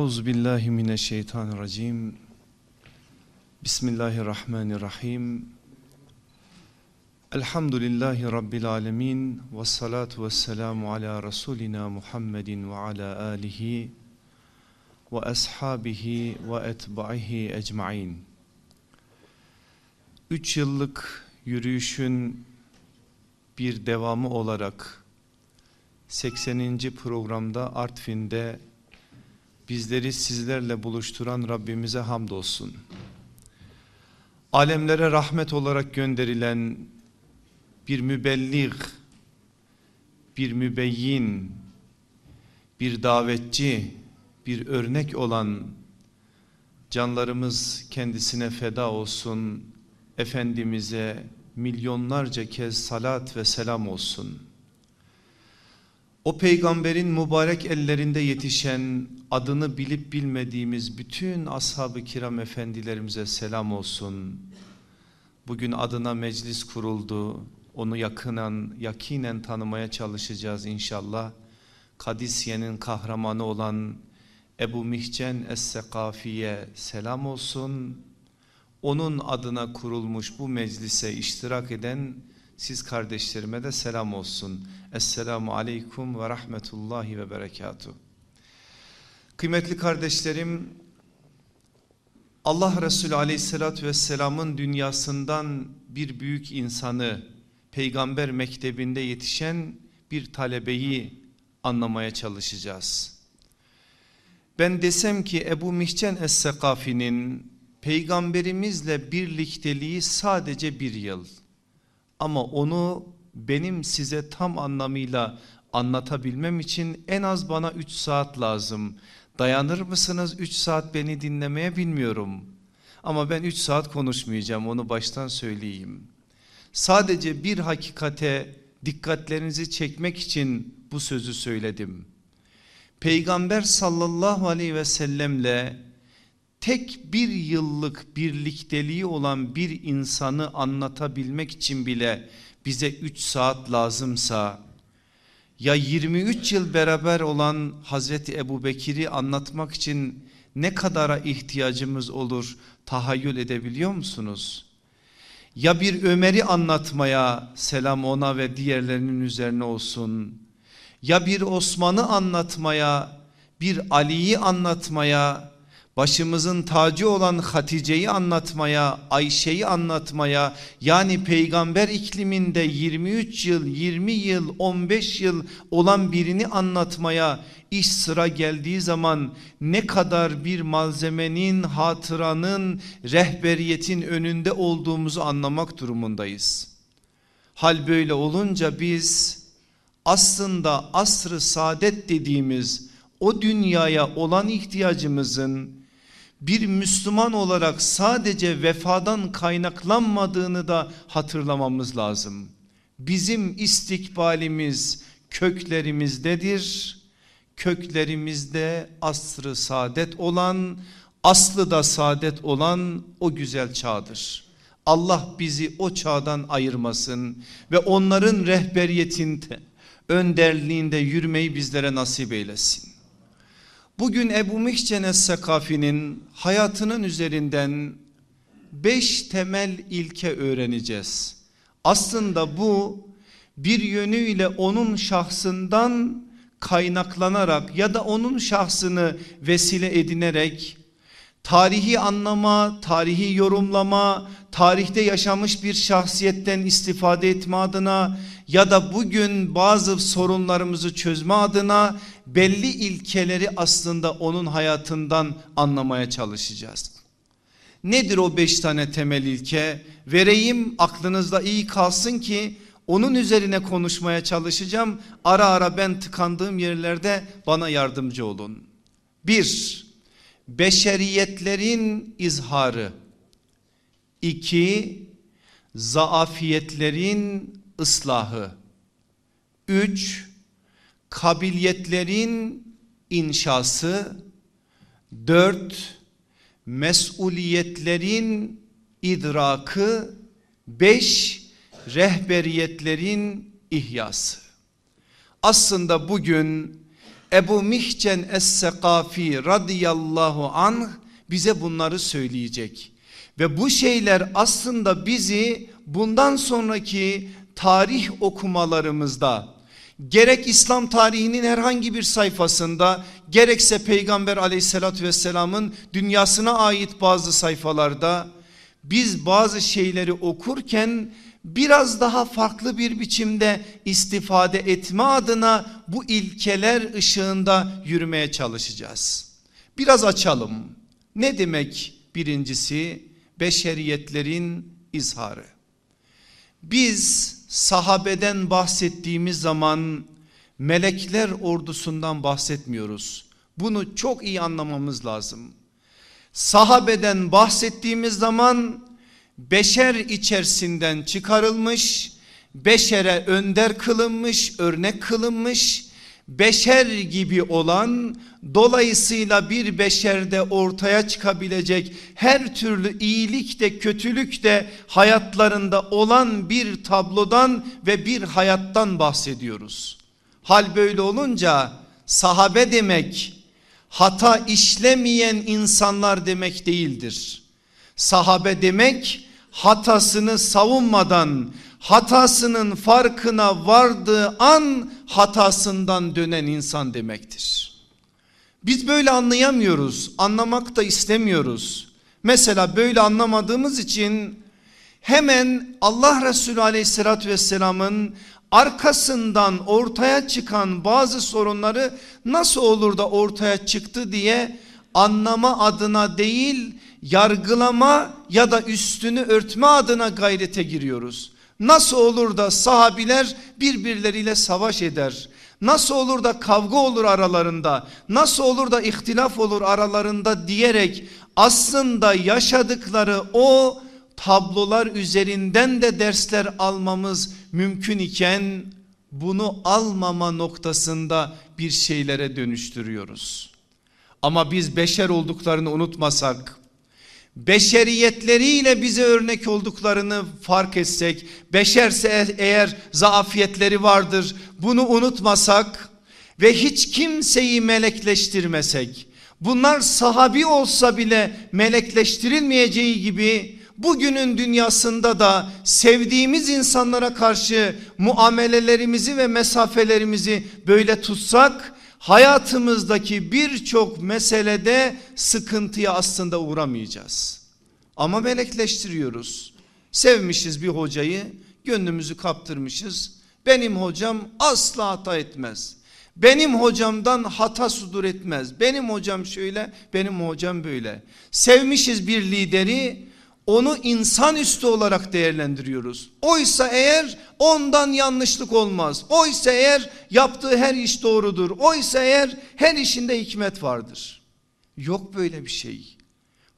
Euzu billahi mineşşeytanirracim. Bismillahirrahmanirrahim. Elhamdülillahi rabbil alamin ve salatu vesselamu ala rasulina Muhammedin ve ala alihi ve ashabihi ve etba'ihi ecmaîn. 3 yıllık yürüyüşün bir devamı olarak 80. programda Artvin'de bizleri sizlerle buluşturan Rabbimize hamdolsun. Alemlere rahmet olarak gönderilen bir mübelliğ, bir mübeyyin, bir davetçi, bir örnek olan canlarımız kendisine feda olsun. Efendimiz'e milyonlarca kez salat ve selam olsun. O peygamberin mübarek ellerinde yetişen adını bilip bilmediğimiz bütün ashab-ı kiram efendilerimize selam olsun. Bugün adına meclis kuruldu. Onu yakınan, yakinen tanımaya çalışacağız inşallah. Kadisiye'nin kahramanı olan Ebu Mihcen Es-Sekafi'ye selam olsun. Onun adına kurulmuş bu meclise iştirak eden siz kardeşlerime de selam olsun. Esselamu aleyküm ve rahmetullahi ve berekatuhu. Kıymetli kardeşlerim Allah Resulü aleyhissalatü vesselamın dünyasından bir büyük insanı peygamber mektebinde yetişen bir talebeyi anlamaya çalışacağız. Ben desem ki Ebu Mihcen Es-Sekafi'nin peygamberimizle birlikteliği sadece bir yıl. Ama onu benim size tam anlamıyla anlatabilmem için en az bana 3 saat lazım. Dayanır mısınız 3 saat beni dinlemeye bilmiyorum. Ama ben 3 saat konuşmayacağım onu baştan söyleyeyim. Sadece bir hakikate dikkatlerinizi çekmek için bu sözü söyledim. Peygamber sallallahu aleyhi ve sellemle tek bir yıllık birlikteliği olan bir insanı anlatabilmek için bile bize 3 saat lazımsa ya 23 yıl beraber olan Hazreti Ebu Bekir'i anlatmak için ne kadara ihtiyacımız olur tahayyül edebiliyor musunuz? Ya bir Ömer'i anlatmaya selam ona ve diğerlerinin üzerine olsun. Ya bir Osman'ı anlatmaya, bir Ali'yi anlatmaya, başımızın tacı olan Hatice'yi anlatmaya, Ayşe'yi anlatmaya yani peygamber ikliminde 23 yıl, 20 yıl, 15 yıl olan birini anlatmaya iş sıra geldiği zaman ne kadar bir malzemenin, hatıranın, rehberiyetin önünde olduğumuzu anlamak durumundayız. Hal böyle olunca biz aslında asrı saadet dediğimiz o dünyaya olan ihtiyacımızın bir Müslüman olarak sadece vefadan kaynaklanmadığını da hatırlamamız lazım. Bizim istikbalimiz köklerimizdedir. Köklerimizde asrı saadet olan, aslı da saadet olan o güzel çağdır. Allah bizi o çağdan ayırmasın ve onların rehberiyetinde, önderliğinde yürümeyi bizlere nasip eylesin. Bugün Ebu Mihcene Sekafi'nin hayatının üzerinden beş temel ilke öğreneceğiz. Aslında bu bir yönüyle onun şahsından kaynaklanarak ya da onun şahsını vesile edinerek tarihi anlama, tarihi yorumlama, tarihte yaşamış bir şahsiyetten istifade etme adına ya da bugün bazı sorunlarımızı çözme adına belli ilkeleri aslında onun hayatından anlamaya çalışacağız. Nedir o beş tane temel ilke? Vereyim aklınızda iyi kalsın ki onun üzerine konuşmaya çalışacağım. Ara ara ben tıkandığım yerlerde bana yardımcı olun. Bir, beşeriyetlerin izharı. İki, zaafiyetlerin ıslahı. Üç, kabiliyetlerin inşası. Dört, mesuliyetlerin idrakı. Beş, rehberiyetlerin ihyası. Aslında bugün Ebu Mihcen Es-Sekafi radıyallahu anh bize bunları söyleyecek. Ve bu şeyler aslında bizi bundan sonraki tarih okumalarımızda gerek İslam tarihinin herhangi bir sayfasında gerekse Peygamber aleyhissalatü vesselamın dünyasına ait bazı sayfalarda biz bazı şeyleri okurken biraz daha farklı bir biçimde istifade etme adına bu ilkeler ışığında yürümeye çalışacağız. Biraz açalım. Ne demek birincisi? Beşeriyetlerin izharı. Biz sahabeden bahsettiğimiz zaman melekler ordusundan bahsetmiyoruz. Bunu çok iyi anlamamız lazım. Sahabeden bahsettiğimiz zaman beşer içerisinden çıkarılmış, beşere önder kılınmış, örnek kılınmış, beşer gibi olan dolayısıyla bir beşerde ortaya çıkabilecek her türlü iyilik de kötülük de hayatlarında olan bir tablodan ve bir hayattan bahsediyoruz. Hal böyle olunca sahabe demek hata işlemeyen insanlar demek değildir. Sahabe demek hatasını savunmadan hatasının farkına vardığı an hatasından dönen insan demektir. Biz böyle anlayamıyoruz, anlamak da istemiyoruz. Mesela böyle anlamadığımız için hemen Allah Resulü aleyhissalatü vesselamın arkasından ortaya çıkan bazı sorunları nasıl olur da ortaya çıktı diye anlama adına değil yargılama ya da üstünü örtme adına gayrete giriyoruz. Nasıl olur da sahabiler birbirleriyle savaş eder? Nasıl olur da kavga olur aralarında? Nasıl olur da ihtilaf olur aralarında diyerek aslında yaşadıkları o tablolar üzerinden de dersler almamız mümkün iken bunu almama noktasında bir şeylere dönüştürüyoruz. Ama biz beşer olduklarını unutmasak beşeriyetleriyle bize örnek olduklarını fark etsek, beşerse eğer zaafiyetleri vardır bunu unutmasak ve hiç kimseyi melekleştirmesek, bunlar sahabi olsa bile melekleştirilmeyeceği gibi bugünün dünyasında da sevdiğimiz insanlara karşı muamelelerimizi ve mesafelerimizi böyle tutsak hayatımızdaki birçok meselede sıkıntıya aslında uğramayacağız. Ama melekleştiriyoruz. Sevmişiz bir hocayı, gönlümüzü kaptırmışız. Benim hocam asla hata etmez. Benim hocamdan hata sudur etmez. Benim hocam şöyle, benim hocam böyle. Sevmişiz bir lideri, onu insanüstü olarak değerlendiriyoruz. Oysa eğer ondan yanlışlık olmaz. Oysa eğer yaptığı her iş doğrudur. Oysa eğer her işinde hikmet vardır. Yok böyle bir şey.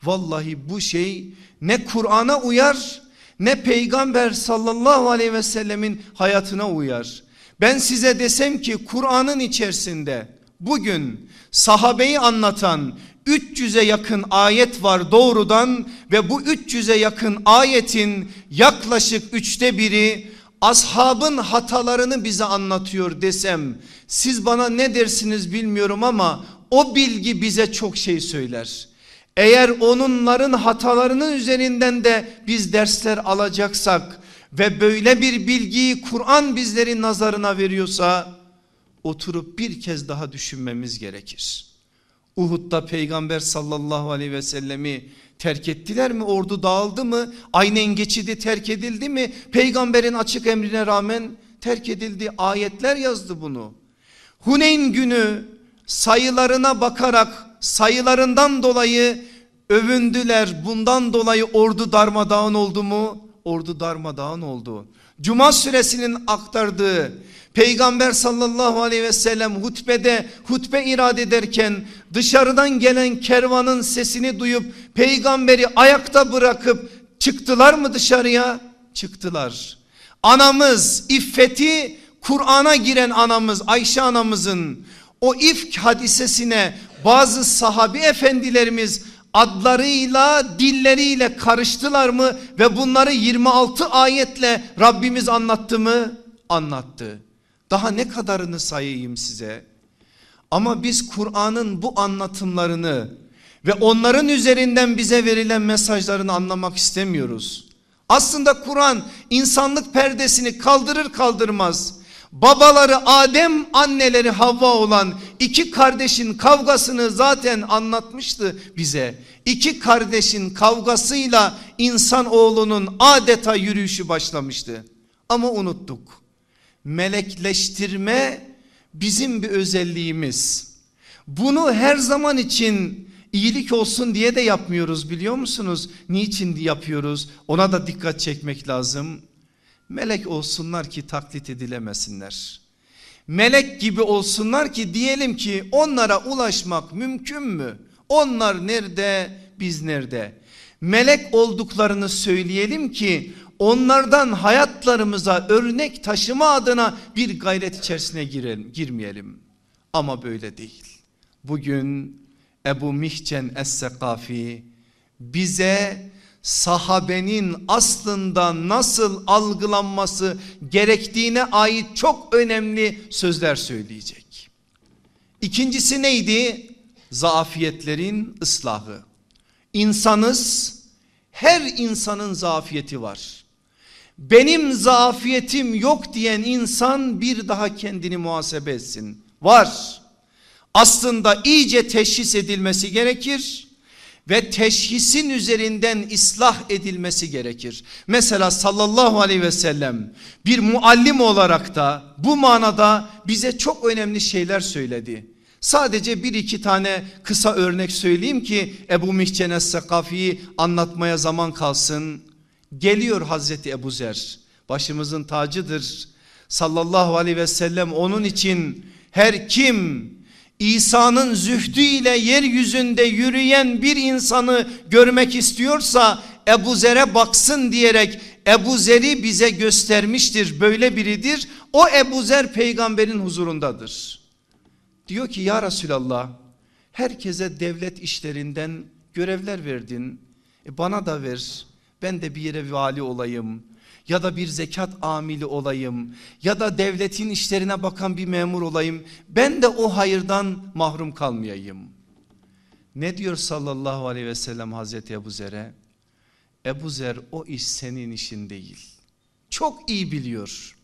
Vallahi bu şey ne Kur'an'a uyar ne peygamber sallallahu aleyhi ve sellemin hayatına uyar. Ben size desem ki Kur'an'ın içerisinde bugün sahabeyi anlatan 300'e yakın ayet var doğrudan ve bu 300'e yakın ayetin yaklaşık üçte biri ashabın hatalarını bize anlatıyor desem siz bana ne dersiniz bilmiyorum ama o bilgi bize çok şey söyler. Eğer onunların hatalarının üzerinden de biz dersler alacaksak ve böyle bir bilgiyi Kur'an bizlerin nazarına veriyorsa oturup bir kez daha düşünmemiz gerekir. Uhud'da peygamber sallallahu aleyhi ve sellemi terk ettiler mi? Ordu dağıldı mı? Aynen geçidi terk edildi mi? Peygamberin açık emrine rağmen terk edildi. Ayetler yazdı bunu. Huneyn günü sayılarına bakarak sayılarından dolayı övündüler. Bundan dolayı ordu darmadağın oldu mu? Ordu darmadağın oldu. Cuma suresinin aktardığı Peygamber sallallahu aleyhi ve sellem hutbede hutbe irade ederken dışarıdan gelen kervanın sesini duyup peygamberi ayakta bırakıp çıktılar mı dışarıya? Çıktılar. Anamız iffeti Kur'an'a giren anamız Ayşe anamızın o ifk hadisesine bazı sahabi efendilerimiz adlarıyla dilleriyle karıştılar mı ve bunları 26 ayetle Rabbimiz anlattı mı? Anlattı. Daha ne kadarını sayayım size? Ama biz Kur'an'ın bu anlatımlarını ve onların üzerinden bize verilen mesajlarını anlamak istemiyoruz. Aslında Kur'an insanlık perdesini kaldırır kaldırmaz babaları Adem anneleri Havva olan iki kardeşin kavgasını zaten anlatmıştı bize. İki kardeşin kavgasıyla insan oğlunun adeta yürüyüşü başlamıştı. Ama unuttuk. Melekleştirme bizim bir özelliğimiz. Bunu her zaman için iyilik olsun diye de yapmıyoruz biliyor musunuz? Niçin yapıyoruz? Ona da dikkat çekmek lazım. Melek olsunlar ki taklit edilemesinler. Melek gibi olsunlar ki diyelim ki onlara ulaşmak mümkün mü? Onlar nerede biz nerede? Melek olduklarını söyleyelim ki onlardan hayatlarımıza örnek taşıma adına bir gayret içerisine girelim, girmeyelim. Ama böyle değil. Bugün Ebu Mihcen Es-Sekafi bize sahabenin aslında nasıl algılanması gerektiğine ait çok önemli sözler söyleyecek. İkincisi neydi? Zafiyetlerin ıslahı. İnsanız her insanın zafiyeti var. Benim zafiyetim yok diyen insan bir daha kendini muhasebe etsin. Var. Aslında iyice teşhis edilmesi gerekir ve teşhisin üzerinden ıslah edilmesi gerekir. Mesela sallallahu aleyhi ve sellem bir muallim olarak da bu manada bize çok önemli şeyler söyledi. Sadece bir iki tane kısa örnek söyleyeyim ki Ebu Mihcene Sekafi'yi anlatmaya zaman kalsın. Geliyor Hazreti Ebu Zer başımızın tacıdır. Sallallahu aleyhi ve sellem onun için her kim İsa'nın zühdüyle yeryüzünde yürüyen bir insanı görmek istiyorsa Ebu Zer'e baksın diyerek Ebu Zer'i bize göstermiştir. Böyle biridir. O Ebu Zer peygamberin huzurundadır. Diyor ki ya Resulallah herkese devlet işlerinden görevler verdin. E bana da ver. Ben de bir yere vali olayım ya da bir zekat amili olayım ya da devletin işlerine bakan bir memur olayım. Ben de o hayırdan mahrum kalmayayım. Ne diyor sallallahu aleyhi ve sellem Hazreti Ebu Zer'e? Ebu Zer o iş senin işin değil. Çok iyi biliyor.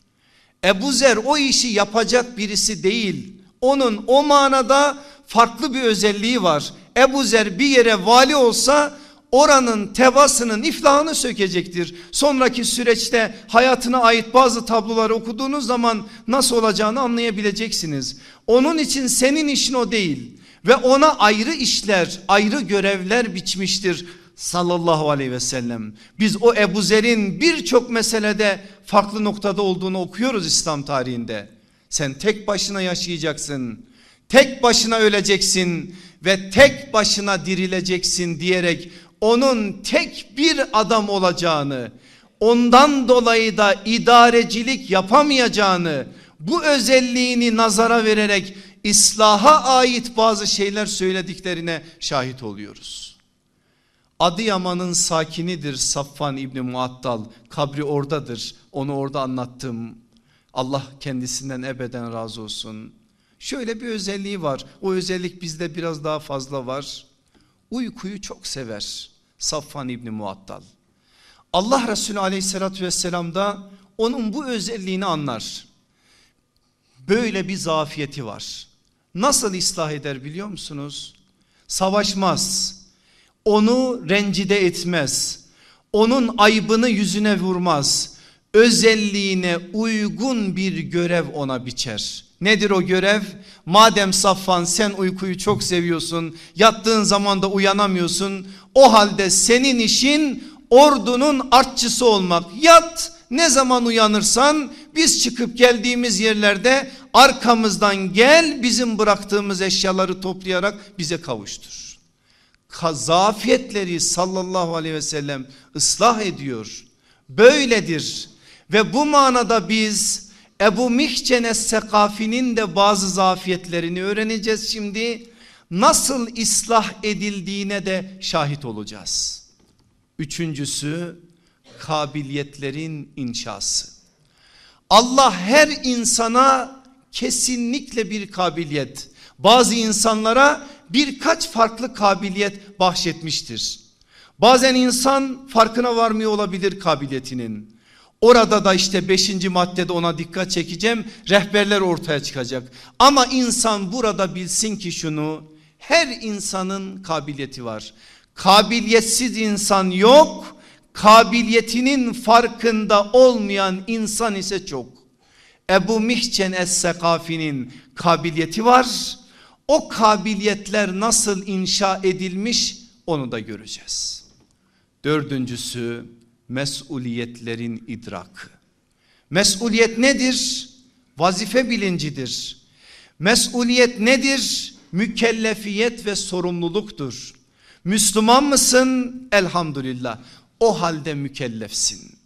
Ebu Zer o işi yapacak birisi değil. Onun o manada farklı bir özelliği var. Ebu Zer bir yere vali olsa oranın tevasının iflahını sökecektir. Sonraki süreçte hayatına ait bazı tabloları okuduğunuz zaman nasıl olacağını anlayabileceksiniz. Onun için senin işin o değil ve ona ayrı işler ayrı görevler biçmiştir sallallahu aleyhi ve sellem. Biz o Ebu Zer'in birçok meselede farklı noktada olduğunu okuyoruz İslam tarihinde. Sen tek başına yaşayacaksın. Tek başına öleceksin ve tek başına dirileceksin diyerek onun tek bir adam olacağını, ondan dolayı da idarecilik yapamayacağını, bu özelliğini nazara vererek islaha ait bazı şeyler söylediklerine şahit oluyoruz. Adıyaman'ın sakinidir Safvan İbni Muattal. Kabri oradadır. Onu orada anlattım. Allah kendisinden ebeden razı olsun. Şöyle bir özelliği var. O özellik bizde biraz daha fazla var uykuyu çok sever Safvan İbni Muattal. Allah Resulü aleyhissalatü vesselam da onun bu özelliğini anlar. Böyle bir zafiyeti var. Nasıl ıslah eder biliyor musunuz? Savaşmaz. Onu rencide etmez. Onun aybını yüzüne vurmaz. Özelliğine uygun bir görev ona biçer. Nedir o görev? Madem Safvan sen uykuyu çok seviyorsun, yattığın zaman da uyanamıyorsun. O halde senin işin ordunun artçısı olmak. Yat ne zaman uyanırsan biz çıkıp geldiğimiz yerlerde arkamızdan gel bizim bıraktığımız eşyaları toplayarak bize kavuştur. Zafiyetleri sallallahu aleyhi ve sellem ıslah ediyor. Böyledir ve bu manada biz Ebu Mihcene Sekafi'nin de bazı zafiyetlerini öğreneceğiz şimdi. Nasıl ıslah edildiğine de şahit olacağız. Üçüncüsü kabiliyetlerin inşası. Allah her insana kesinlikle bir kabiliyet. Bazı insanlara birkaç farklı kabiliyet bahşetmiştir. Bazen insan farkına varmıyor olabilir kabiliyetinin. Orada da işte beşinci maddede ona dikkat çekeceğim. Rehberler ortaya çıkacak. Ama insan burada bilsin ki şunu her insanın kabiliyeti var. Kabiliyetsiz insan yok. Kabiliyetinin farkında olmayan insan ise çok. Ebu Mihcen Es-Sekafi'nin kabiliyeti var. O kabiliyetler nasıl inşa edilmiş onu da göreceğiz. Dördüncüsü mesuliyetlerin idrakı. Mesuliyet nedir? Vazife bilincidir. Mesuliyet nedir? Mükellefiyet ve sorumluluktur. Müslüman mısın? Elhamdülillah. O halde mükellefsin.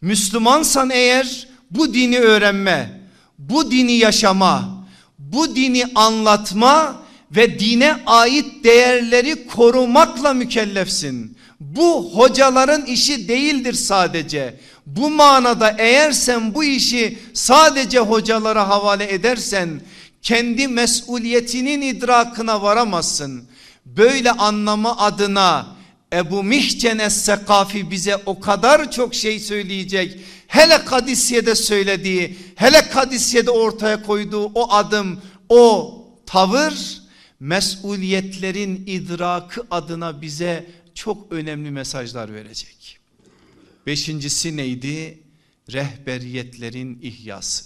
Müslümansan eğer bu dini öğrenme, bu dini yaşama, bu dini anlatma ve dine ait değerleri korumakla mükellefsin. Bu hocaların işi değildir sadece. Bu manada eğer sen bu işi sadece hocalara havale edersen kendi mesuliyetinin idrakına varamazsın. Böyle anlama adına Ebu Mihcen Es-Sekafi bize o kadar çok şey söyleyecek. Hele Kadisiye'de söylediği, hele Kadisiye'de ortaya koyduğu o adım, o tavır mesuliyetlerin idrakı adına bize çok önemli mesajlar verecek. Beşincisi neydi? Rehberiyetlerin ihyası.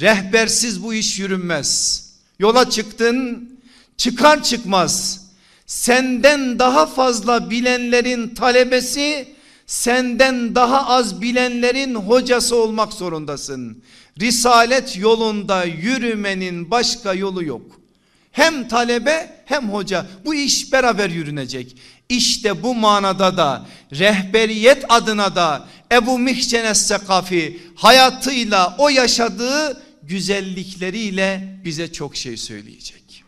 Rehbersiz bu iş yürünmez. Yola çıktın çıkar çıkmaz senden daha fazla bilenlerin talebesi senden daha az bilenlerin hocası olmak zorundasın. Risalet yolunda yürümenin başka yolu yok. Hem talebe hem hoca bu iş beraber yürünecek. İşte bu manada da rehberiyet adına da Ebu Mihcen Sekafi hayatıyla o yaşadığı güzellikleriyle bize çok şey söyleyecek.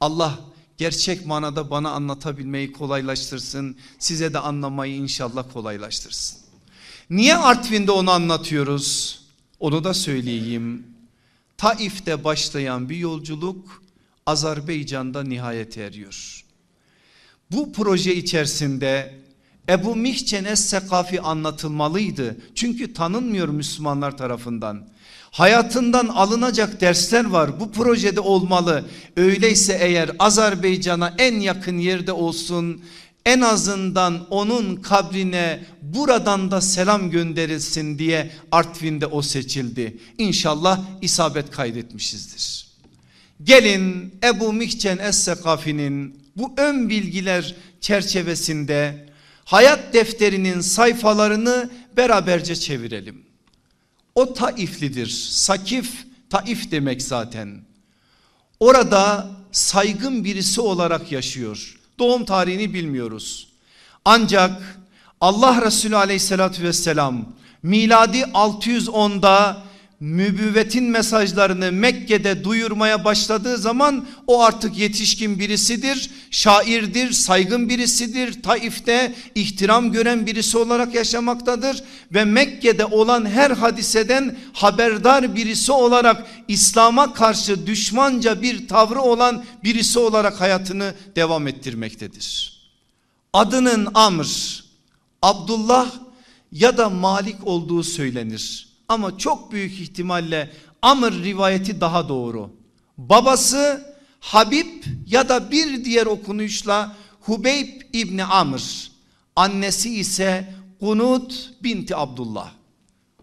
Allah gerçek manada bana anlatabilmeyi kolaylaştırsın. Size de anlamayı inşallah kolaylaştırsın. Niye Artvin'de onu anlatıyoruz? Onu da söyleyeyim. Taif'te başlayan bir yolculuk Azerbaycan'da nihayet eriyor. Bu proje içerisinde Ebu Mihcen Es-Sekafi anlatılmalıydı. Çünkü tanınmıyor Müslümanlar tarafından. Hayatından alınacak dersler var. Bu projede olmalı. Öyleyse eğer Azerbaycan'a en yakın yerde olsun en azından onun kabrine buradan da selam gönderilsin diye Artvin'de o seçildi. İnşallah isabet kaydetmişizdir. Gelin Ebu Mihcen Es-Sekafi'nin bu ön bilgiler çerçevesinde hayat defterinin sayfalarını beraberce çevirelim. O Taiflidir. Sakif Taif demek zaten. Orada saygın birisi olarak yaşıyor. Doğum tarihini bilmiyoruz. Ancak Allah Resulü aleyhissalatü vesselam miladi 610'da mübüvvetin mesajlarını Mekke'de duyurmaya başladığı zaman o artık yetişkin birisidir, şairdir, saygın birisidir. Taif'te ihtiram gören birisi olarak yaşamaktadır ve Mekke'de olan her hadiseden haberdar birisi olarak İslam'a karşı düşmanca bir tavrı olan birisi olarak hayatını devam ettirmektedir. Adının Amr, Abdullah ya da Malik olduğu söylenir. Ama çok büyük ihtimalle Amr rivayeti daha doğru. Babası Habib ya da bir diğer okunuşla Hubeyb İbni Amr. Annesi ise Kunut binti Abdullah.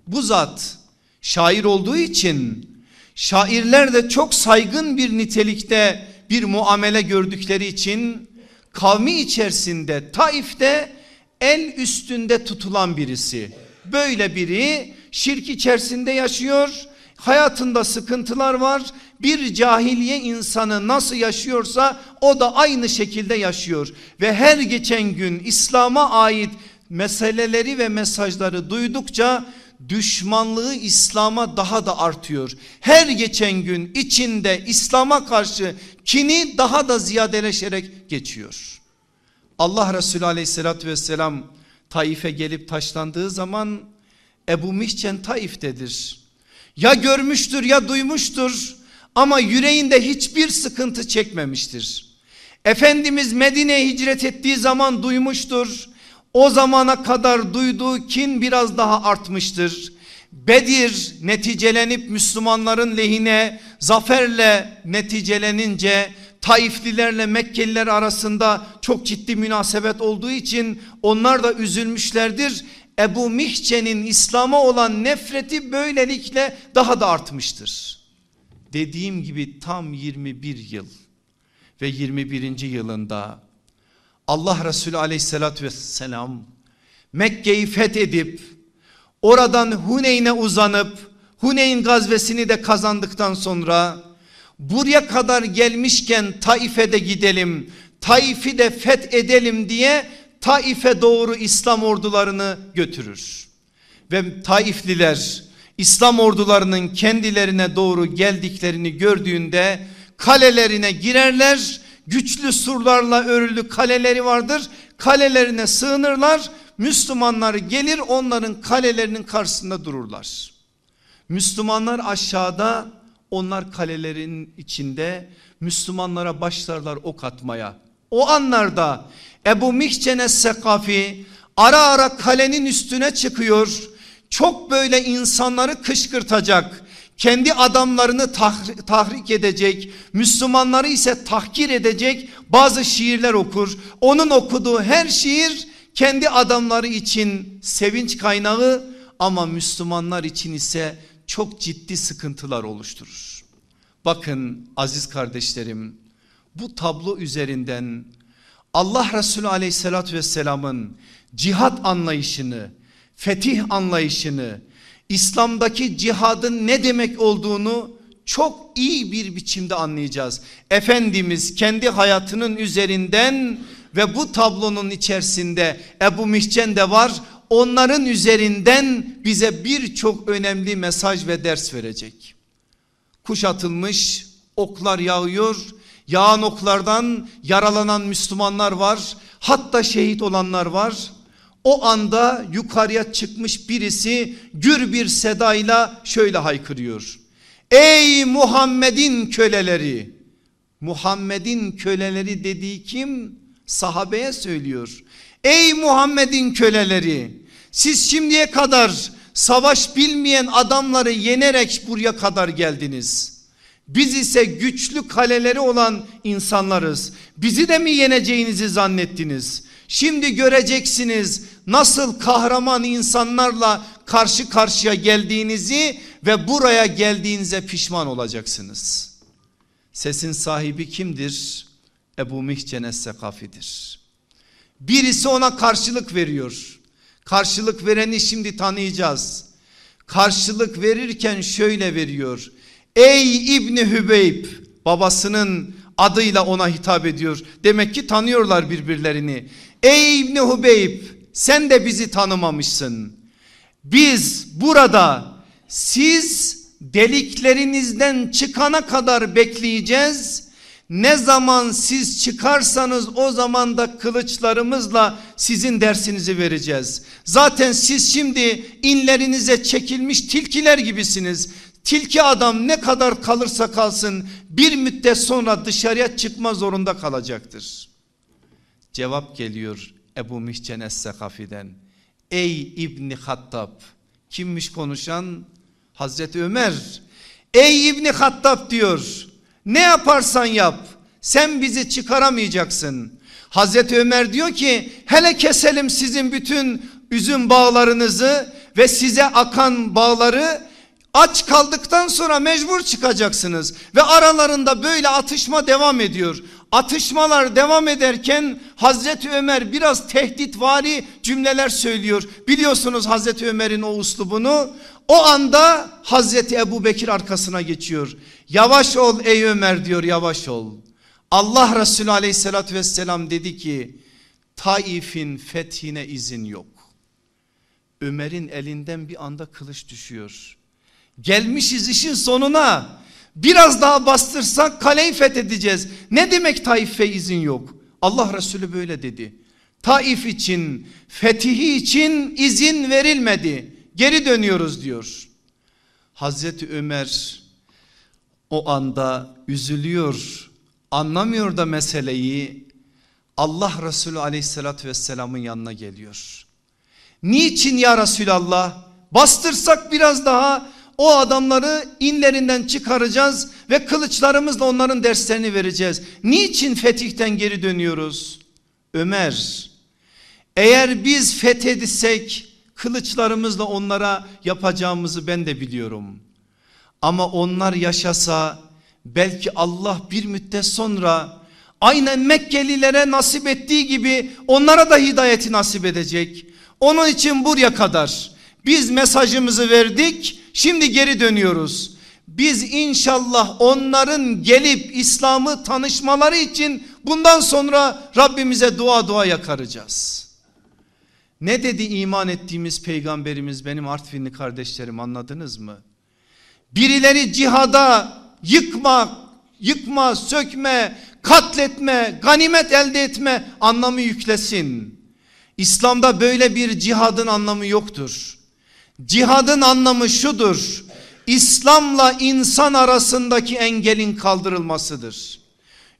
Bu zat şair olduğu için şairler de çok saygın bir nitelikte bir muamele gördükleri için kavmi içerisinde Taif'te el üstünde tutulan birisi. Böyle biri şirk içerisinde yaşıyor. Hayatında sıkıntılar var. Bir cahiliye insanı nasıl yaşıyorsa o da aynı şekilde yaşıyor. Ve her geçen gün İslam'a ait meseleleri ve mesajları duydukça düşmanlığı İslam'a daha da artıyor. Her geçen gün içinde İslam'a karşı kini daha da ziyadeleşerek geçiyor. Allah Resulü aleyhissalatü vesselam Taif'e gelip taşlandığı zaman Ebu Mihcen Taif'tedir. Ya görmüştür ya duymuştur ama yüreğinde hiçbir sıkıntı çekmemiştir. Efendimiz Medine'ye hicret ettiği zaman duymuştur. O zamana kadar duyduğu kin biraz daha artmıştır. Bedir neticelenip Müslümanların lehine zaferle neticelenince Taiflilerle Mekkeliler arasında çok ciddi münasebet olduğu için onlar da üzülmüşlerdir. Ebu Mihce'nin İslam'a olan nefreti böylelikle daha da artmıştır. Dediğim gibi tam 21 yıl ve 21. yılında Allah Resulü aleyhissalatü vesselam Mekke'yi fethedip oradan Huneyn'e uzanıp Huneyn gazvesini de kazandıktan sonra buraya kadar gelmişken Taif'e de gidelim Taif'i de fethedelim diye Taif'e doğru İslam ordularını götürür. Ve Taifliler İslam ordularının kendilerine doğru geldiklerini gördüğünde kalelerine girerler. Güçlü surlarla örülü kaleleri vardır. Kalelerine sığınırlar. Müslümanlar gelir onların kalelerinin karşısında dururlar. Müslümanlar aşağıda onlar kalelerin içinde Müslümanlara başlarlar ok atmaya. O anlarda Ebu Mihcene Sekafi ara ara kalenin üstüne çıkıyor. Çok böyle insanları kışkırtacak. Kendi adamlarını tahrik edecek. Müslümanları ise tahkir edecek bazı şiirler okur. Onun okuduğu her şiir kendi adamları için sevinç kaynağı ama Müslümanlar için ise çok ciddi sıkıntılar oluşturur. Bakın aziz kardeşlerim bu tablo üzerinden Allah Resulü aleyhissalatü vesselamın cihat anlayışını, fetih anlayışını, İslam'daki cihadın ne demek olduğunu çok iyi bir biçimde anlayacağız. Efendimiz kendi hayatının üzerinden ve bu tablonun içerisinde Ebu Mihcen de var. Onların üzerinden bize birçok önemli mesaj ve ders verecek. Kuşatılmış, oklar yağıyor Yağan oklardan yaralanan Müslümanlar var. Hatta şehit olanlar var. O anda yukarıya çıkmış birisi gür bir sedayla şöyle haykırıyor. Ey Muhammed'in köleleri. Muhammed'in köleleri dediği kim? Sahabeye söylüyor. Ey Muhammed'in köleleri. Siz şimdiye kadar savaş bilmeyen adamları yenerek buraya kadar geldiniz. Biz ise güçlü kaleleri olan insanlarız. Bizi de mi yeneceğinizi zannettiniz? Şimdi göreceksiniz nasıl kahraman insanlarla karşı karşıya geldiğinizi ve buraya geldiğinize pişman olacaksınız. Sesin sahibi kimdir? Ebu Mihcen Es-Sekafi'dir. Birisi ona karşılık veriyor. Karşılık vereni şimdi tanıyacağız. Karşılık verirken şöyle veriyor. Ey İbni Hübeyb babasının adıyla ona hitap ediyor. Demek ki tanıyorlar birbirlerini. Ey İbni Hübeyb sen de bizi tanımamışsın. Biz burada siz deliklerinizden çıkana kadar bekleyeceğiz. Ne zaman siz çıkarsanız o zaman da kılıçlarımızla sizin dersinizi vereceğiz. Zaten siz şimdi inlerinize çekilmiş tilkiler gibisiniz. Tilki adam ne kadar kalırsa kalsın bir müddet sonra dışarıya çıkma zorunda kalacaktır. Cevap geliyor Ebu Mihcen Es-Sekafi'den. Ey İbni Hattab kimmiş konuşan? Hazreti Ömer. Ey İbni Hattab diyor ne yaparsan yap sen bizi çıkaramayacaksın. Hazreti Ömer diyor ki hele keselim sizin bütün üzüm bağlarınızı ve size akan bağları Aç kaldıktan sonra mecbur çıkacaksınız ve aralarında böyle atışma devam ediyor. Atışmalar devam ederken Hazreti Ömer biraz tehditvari cümleler söylüyor. Biliyorsunuz Hazreti Ömer'in o uslubunu. O anda Hazreti Ebu Bekir arkasına geçiyor. Yavaş ol ey Ömer diyor yavaş ol. Allah Resulü aleyhissalatü vesselam dedi ki Taif'in fethine izin yok. Ömer'in elinden bir anda kılıç düşüyor. Gelmişiz işin sonuna. Biraz daha bastırsak kaleyi fethedeceğiz. Ne demek Taif'e izin yok? Allah Resulü böyle dedi. Taif için, fetihi için izin verilmedi. Geri dönüyoruz diyor. Hazreti Ömer o anda üzülüyor, anlamıyor da meseleyi. Allah Resulü aleyhissalatü vesselamın yanına geliyor. Niçin ya Resulallah? Bastırsak biraz daha o adamları inlerinden çıkaracağız ve kılıçlarımızla onların derslerini vereceğiz. Niçin fetihten geri dönüyoruz? Ömer eğer biz fethedisek kılıçlarımızla onlara yapacağımızı ben de biliyorum. Ama onlar yaşasa belki Allah bir müddet sonra aynen Mekkelilere nasip ettiği gibi onlara da hidayeti nasip edecek. Onun için buraya kadar biz mesajımızı verdik şimdi geri dönüyoruz. Biz inşallah onların gelip İslam'ı tanışmaları için bundan sonra Rabbimize dua dua yakaracağız. Ne dedi iman ettiğimiz peygamberimiz benim Artvinli kardeşlerim anladınız mı? Birileri cihada yıkma, yıkma, sökme, katletme, ganimet elde etme anlamı yüklesin. İslam'da böyle bir cihadın anlamı yoktur. Cihadın anlamı şudur. İslam'la insan arasındaki engelin kaldırılmasıdır.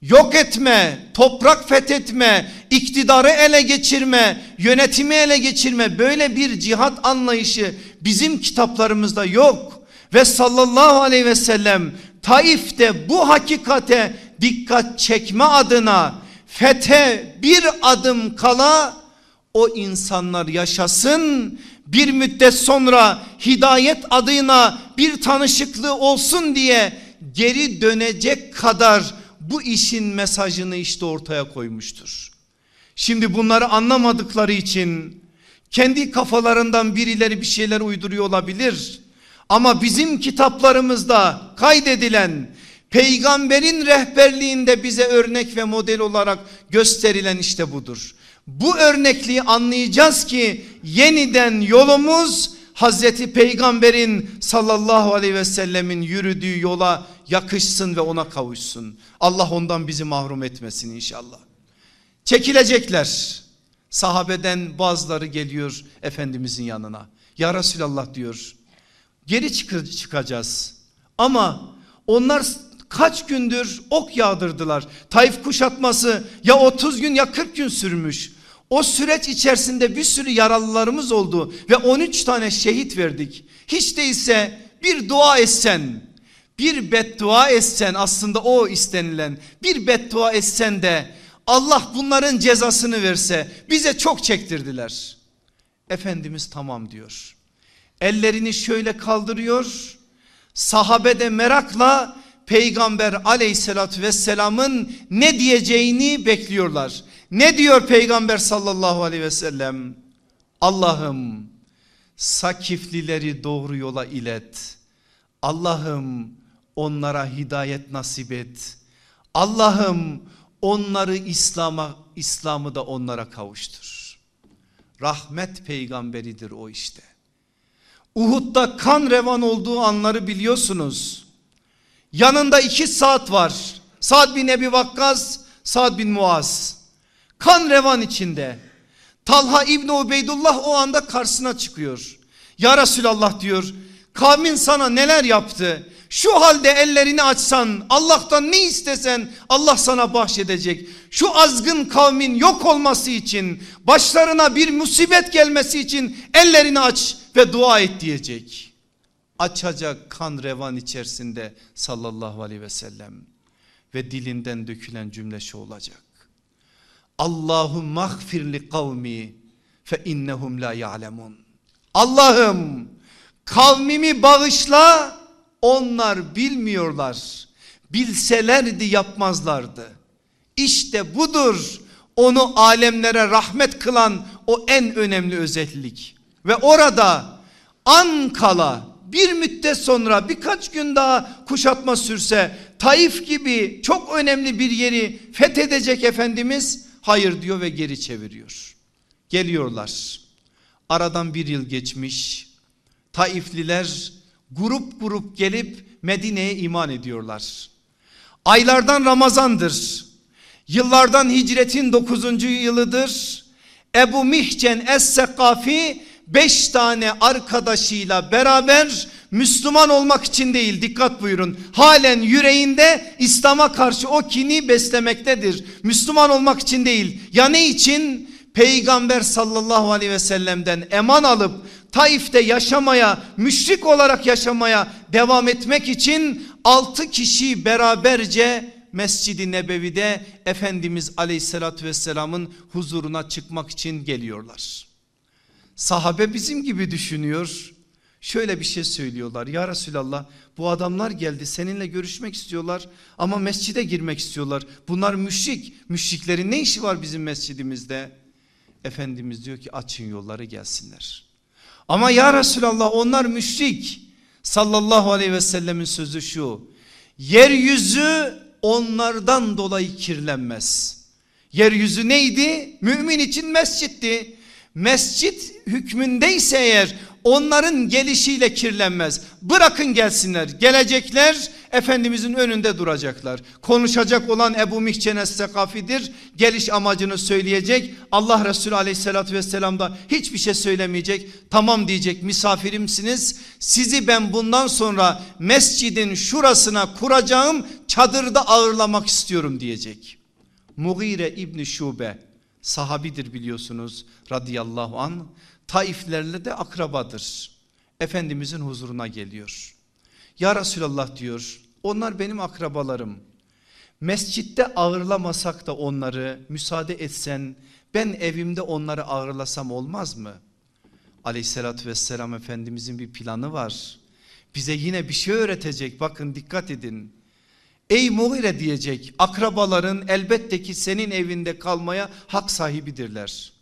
Yok etme, toprak fethetme, iktidarı ele geçirme, yönetimi ele geçirme böyle bir cihat anlayışı bizim kitaplarımızda yok. Ve sallallahu aleyhi ve sellem Taif'te bu hakikate dikkat çekme adına fete bir adım kala o insanlar yaşasın bir müddet sonra hidayet adına bir tanışıklığı olsun diye geri dönecek kadar bu işin mesajını işte ortaya koymuştur. Şimdi bunları anlamadıkları için kendi kafalarından birileri bir şeyler uyduruyor olabilir. Ama bizim kitaplarımızda kaydedilen peygamberin rehberliğinde bize örnek ve model olarak gösterilen işte budur. Bu örnekliği anlayacağız ki yeniden yolumuz Hazreti Peygamber'in sallallahu aleyhi ve sellemin yürüdüğü yola yakışsın ve ona kavuşsun. Allah ondan bizi mahrum etmesin inşallah. Çekilecekler. Sahabeden bazıları geliyor Efendimizin yanına. Ya Resulallah diyor. Geri çıkacağız. Ama onlar kaç gündür ok yağdırdılar. Taif kuşatması ya 30 gün ya 40 gün sürmüş. O süreç içerisinde bir sürü yaralılarımız oldu ve 13 tane şehit verdik. Hiç değilse bir dua etsen, bir beddua etsen aslında o istenilen bir beddua etsen de Allah bunların cezasını verse bize çok çektirdiler. Efendimiz tamam diyor. Ellerini şöyle kaldırıyor. Sahabe de merakla peygamber aleyhissalatü vesselamın ne diyeceğini bekliyorlar. Ne diyor peygamber sallallahu aleyhi ve sellem? Allah'ım Sakiflileri doğru yola ilet. Allah'ım onlara hidayet nasip et. Allah'ım onları İslam'a İslam'ı da onlara kavuştur. Rahmet peygamberidir o işte. Uhud'da kan revan olduğu anları biliyorsunuz. Yanında iki saat var. Saad bin Ebi Vakkas, Saad bin Muaz. Kan revan içinde. Talha İbni Ubeydullah o anda karşısına çıkıyor. Ya Resulallah diyor kavmin sana neler yaptı? Şu halde ellerini açsan Allah'tan ne istesen Allah sana bahşedecek. Şu azgın kavmin yok olması için başlarına bir musibet gelmesi için ellerini aç ve dua et diyecek. Açacak kan revan içerisinde sallallahu aleyhi ve sellem ve dilinden dökülen cümle şu olacak. Allahum mağfirli kavmi fe innehum la ya'lemun. Allah'ım kavmimi bağışla onlar bilmiyorlar. Bilselerdi yapmazlardı. İşte budur onu alemlere rahmet kılan o en önemli özellik. Ve orada Ankala bir müddet sonra birkaç gün daha kuşatma sürse Taif gibi çok önemli bir yeri fethedecek Efendimiz hayır diyor ve geri çeviriyor. Geliyorlar. Aradan bir yıl geçmiş. Taifliler grup grup gelip Medine'ye iman ediyorlar. Aylardan Ramazandır. Yıllardan hicretin 9. yılıdır. Ebu Mihcen Es-Sekafi beş tane arkadaşıyla beraber Müslüman olmak için değil dikkat buyurun. Halen yüreğinde İslam'a karşı o kini beslemektedir. Müslüman olmak için değil. Ya ne için? Peygamber sallallahu aleyhi ve sellem'den eman alıp Taif'te yaşamaya, müşrik olarak yaşamaya devam etmek için altı kişi beraberce Mescid-i Nebevi'de Efendimiz Aleyhisselatü Vesselam'ın huzuruna çıkmak için geliyorlar. Sahabe bizim gibi düşünüyor. Şöyle bir şey söylüyorlar. Ya Resulallah bu adamlar geldi seninle görüşmek istiyorlar ama mescide girmek istiyorlar. Bunlar müşrik. Müşriklerin ne işi var bizim mescidimizde? Efendimiz diyor ki açın yolları gelsinler. Ama ya Resulallah onlar müşrik. Sallallahu aleyhi ve sellemin sözü şu. Yeryüzü onlardan dolayı kirlenmez. Yeryüzü neydi? Mümin için mescitti. Mescit hükmündeyse eğer onların gelişiyle kirlenmez. Bırakın gelsinler. Gelecekler Efendimizin önünde duracaklar. Konuşacak olan Ebu Mihcenes Sekafi'dir. Geliş amacını söyleyecek. Allah Resulü aleyhissalatü vesselam da hiçbir şey söylemeyecek. Tamam diyecek misafirimsiniz. Sizi ben bundan sonra mescidin şurasına kuracağım çadırda ağırlamak istiyorum diyecek. Mugire İbni Şube sahabidir biliyorsunuz radıyallahu an. Taiflerle de akrabadır. Efendimizin huzuruna geliyor. Ya Resulallah diyor onlar benim akrabalarım. Mescitte ağırlamasak da onları müsaade etsen ben evimde onları ağırlasam olmaz mı? Aleyhissalatü vesselam Efendimizin bir planı var. Bize yine bir şey öğretecek bakın dikkat edin. Ey Mughire diyecek akrabaların elbette ki senin evinde kalmaya hak sahibidirler.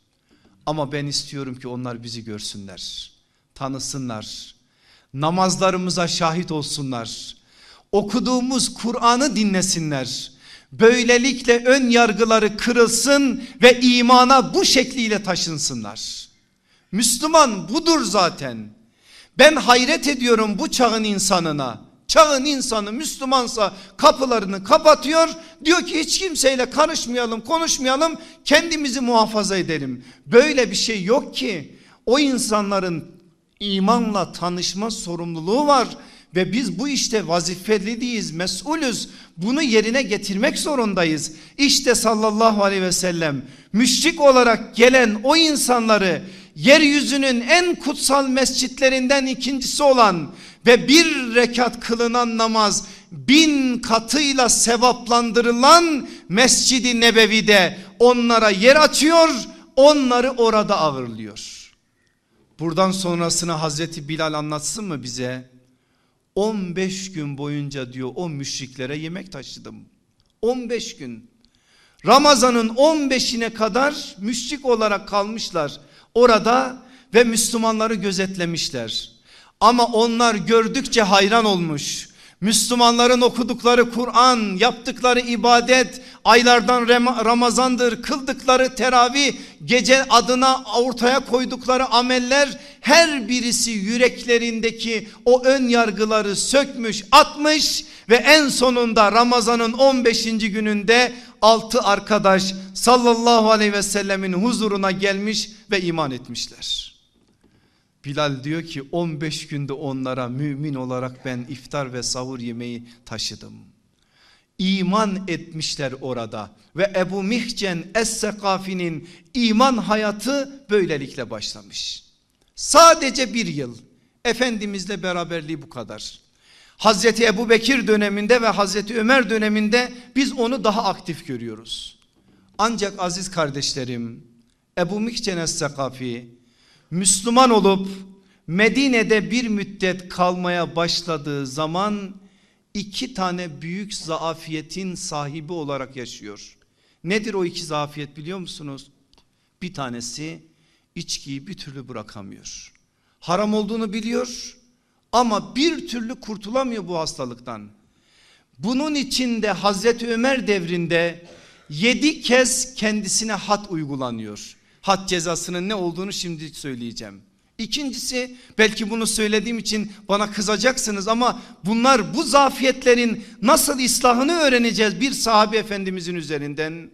Ama ben istiyorum ki onlar bizi görsünler, tanısınlar, namazlarımıza şahit olsunlar, okuduğumuz Kur'an'ı dinlesinler. Böylelikle ön yargıları kırılsın ve imana bu şekliyle taşınsınlar. Müslüman budur zaten. Ben hayret ediyorum bu çağın insanına. Çağın insanı Müslümansa kapılarını kapatıyor. Diyor ki hiç kimseyle karışmayalım konuşmayalım kendimizi muhafaza edelim. Böyle bir şey yok ki. O insanların imanla tanışma sorumluluğu var. Ve biz bu işte vazifeliyiz, mesulüz. Bunu yerine getirmek zorundayız. İşte sallallahu aleyhi ve sellem müşrik olarak gelen o insanları yeryüzünün en kutsal mescitlerinden ikincisi olan ve bir rekat kılınan namaz bin katıyla sevaplandırılan Mescid-i Nebevi'de onlara yer açıyor onları orada ağırlıyor. Buradan sonrasını Hazreti Bilal anlatsın mı bize? 15 gün boyunca diyor o müşriklere yemek taşıdım. 15 gün. Ramazanın 15'ine kadar müşrik olarak kalmışlar orada ve Müslümanları gözetlemişler. Ama onlar gördükçe hayran olmuş. Müslümanların okudukları Kur'an, yaptıkları ibadet, aylardan Ramazandır, kıldıkları teravih, gece adına ortaya koydukları ameller her birisi yüreklerindeki o ön yargıları sökmüş, atmış ve en sonunda Ramazan'ın 15. gününde altı arkadaş sallallahu aleyhi ve sellemin huzuruna gelmiş ve iman etmişler. Bilal diyor ki 15 günde onlara mümin olarak ben iftar ve sahur yemeği taşıdım. İman etmişler orada ve Ebu Mihcen Es-Sekafi'nin iman hayatı böylelikle başlamış. Sadece bir yıl Efendimizle beraberliği bu kadar. Hazreti Ebu Bekir döneminde ve Hazreti Ömer döneminde biz onu daha aktif görüyoruz. Ancak aziz kardeşlerim Ebu Mihcen Es-Sekafi Müslüman olup Medine'de bir müddet kalmaya başladığı zaman iki tane büyük zaafiyetin sahibi olarak yaşıyor. Nedir o iki zaafiyet biliyor musunuz? Bir tanesi içkiyi bir türlü bırakamıyor. Haram olduğunu biliyor ama bir türlü kurtulamıyor bu hastalıktan. Bunun için de Hazreti Ömer devrinde yedi kez kendisine hat uygulanıyor. Had cezasının ne olduğunu şimdi söyleyeceğim. İkincisi belki bunu söylediğim için bana kızacaksınız ama bunlar bu zafiyetlerin nasıl islahını öğreneceğiz bir sahabe efendimizin üzerinden.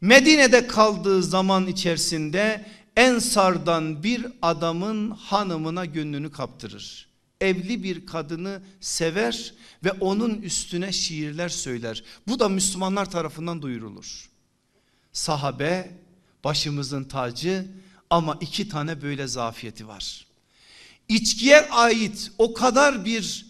Medine'de kaldığı zaman içerisinde Ensardan bir adamın hanımına gönlünü kaptırır. Evli bir kadını sever ve onun üstüne şiirler söyler. Bu da Müslümanlar tarafından duyurulur. Sahabe başımızın tacı ama iki tane böyle zafiyeti var. İçkiye ait o kadar bir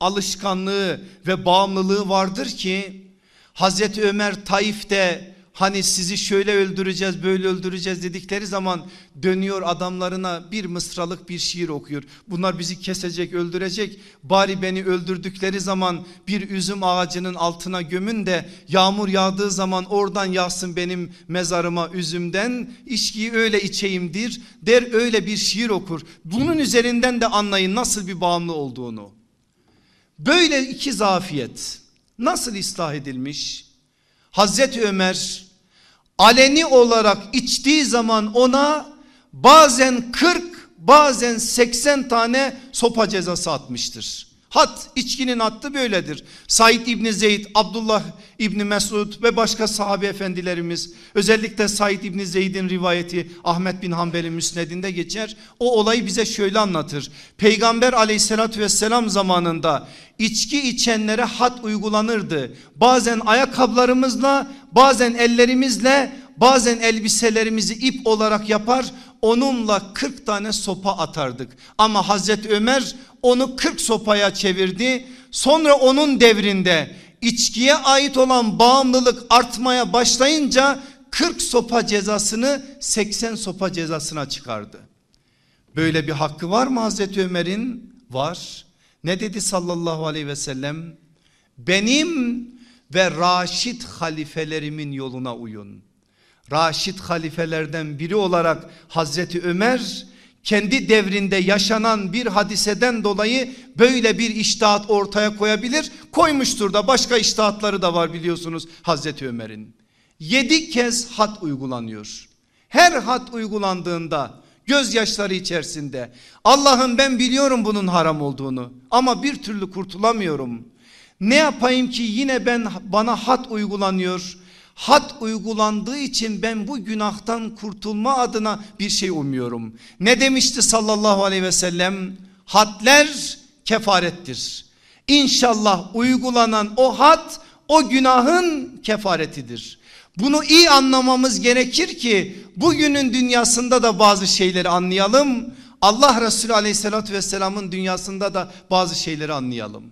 alışkanlığı ve bağımlılığı vardır ki Hazreti Ömer Taif'te hani sizi şöyle öldüreceğiz böyle öldüreceğiz dedikleri zaman dönüyor adamlarına bir mısralık bir şiir okuyor. Bunlar bizi kesecek öldürecek bari beni öldürdükleri zaman bir üzüm ağacının altına gömün de yağmur yağdığı zaman oradan yağsın benim mezarıma üzümden içkiyi öyle içeyimdir der öyle bir şiir okur. Bunun üzerinden de anlayın nasıl bir bağımlı olduğunu. Böyle iki zafiyet nasıl ıslah edilmiş? Hazreti Ömer aleni olarak içtiği zaman ona bazen 40 bazen 80 tane sopa cezası atmıştır. Hat içkinin hattı böyledir. Said İbni Zeyd, Abdullah İbni Mesud ve başka sahabe efendilerimiz özellikle Said İbni Zeyd'in rivayeti Ahmet bin Hanbel'in müsnedinde geçer. O olayı bize şöyle anlatır. Peygamber aleyhissalatü vesselam zamanında içki içenlere hat uygulanırdı. Bazen ayakkabılarımızla bazen ellerimizle bazen elbiselerimizi ip olarak yapar onunla 40 tane sopa atardık. Ama Hazreti Ömer onu 40 sopaya çevirdi. Sonra onun devrinde içkiye ait olan bağımlılık artmaya başlayınca 40 sopa cezasını 80 sopa cezasına çıkardı. Böyle bir hakkı var mı Hazreti Ömer'in? Var. Ne dedi sallallahu aleyhi ve sellem? Benim ve Raşid halifelerimin yoluna uyun. Raşid halifelerden biri olarak Hazreti Ömer kendi devrinde yaşanan bir hadiseden dolayı böyle bir iştahat ortaya koyabilir. Koymuştur da başka iştahatları da var biliyorsunuz Hazreti Ömer'in. Yedi kez hat uygulanıyor. Her hat uygulandığında gözyaşları içerisinde Allah'ım ben biliyorum bunun haram olduğunu ama bir türlü kurtulamıyorum. Ne yapayım ki yine ben bana hat uygulanıyor Had uygulandığı için ben bu günahtan kurtulma adına bir şey umuyorum. Ne demişti sallallahu aleyhi ve sellem? Hadler kefarettir. İnşallah uygulanan o had o günahın kefaretidir. Bunu iyi anlamamız gerekir ki bugünün dünyasında da bazı şeyleri anlayalım. Allah Resulü aleyhissalatü vesselamın dünyasında da bazı şeyleri anlayalım.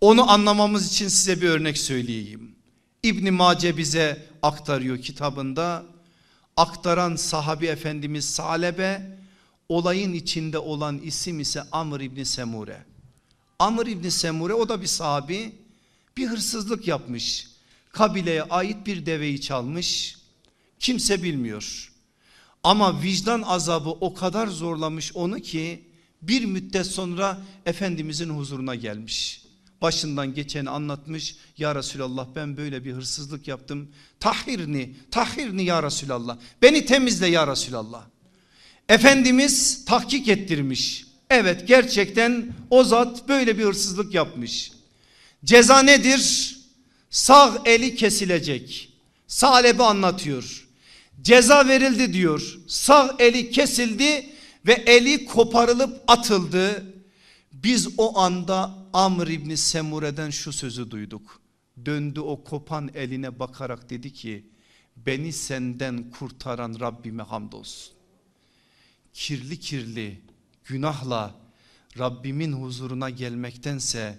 Onu anlamamız için size bir örnek söyleyeyim. İbn Mace bize aktarıyor kitabında. Aktaran sahabi efendimiz Salebe olayın içinde olan isim ise Amr İbni Semure. Amr İbni Semure o da bir sahabi bir hırsızlık yapmış. Kabileye ait bir deveyi çalmış. Kimse bilmiyor. Ama vicdan azabı o kadar zorlamış onu ki bir müddet sonra Efendimizin huzuruna gelmiş başından geçeni anlatmış. Ya Resulallah ben böyle bir hırsızlık yaptım. Tahhirni, tahhirni ya Resulallah. Beni temizle ya Resulallah. Efendimiz tahkik ettirmiş. Evet gerçekten o zat böyle bir hırsızlık yapmış. Ceza nedir? Sağ eli kesilecek. Salebi anlatıyor. Ceza verildi diyor. Sağ eli kesildi ve eli koparılıp atıldı. Biz o anda Amr İbni Semure'den şu sözü duyduk. Döndü o kopan eline bakarak dedi ki beni senden kurtaran Rabbime hamdolsun. Kirli kirli günahla Rabbimin huzuruna gelmektense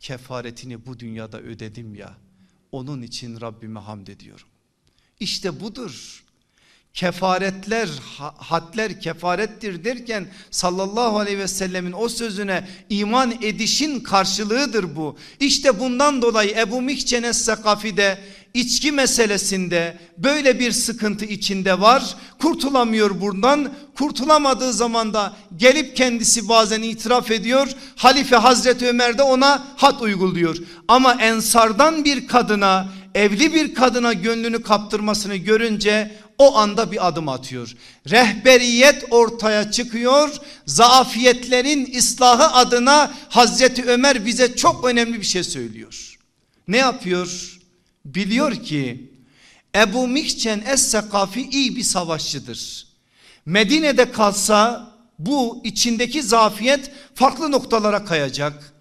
kefaretini bu dünyada ödedim ya onun için Rabbime hamd ediyorum. İşte budur kefaretler hadler kefarettir derken sallallahu aleyhi ve sellemin o sözüne iman edişin karşılığıdır bu. İşte bundan dolayı Ebu Mikçenes Sakafi'de içki meselesinde böyle bir sıkıntı içinde var. Kurtulamıyor buradan. Kurtulamadığı zaman da gelip kendisi bazen itiraf ediyor. Halife Hazreti Ömer de ona hat uyguluyor. Ama ensardan bir kadına evli bir kadına gönlünü kaptırmasını görünce o anda bir adım atıyor. Rehberiyet ortaya çıkıyor. Zafiyetlerin ıslahı adına Hazreti Ömer bize çok önemli bir şey söylüyor. Ne yapıyor? Biliyor ki Ebu Mihcen Es-Sekafi iyi bir savaşçıdır. Medine'de kalsa bu içindeki zafiyet farklı noktalara kayacak.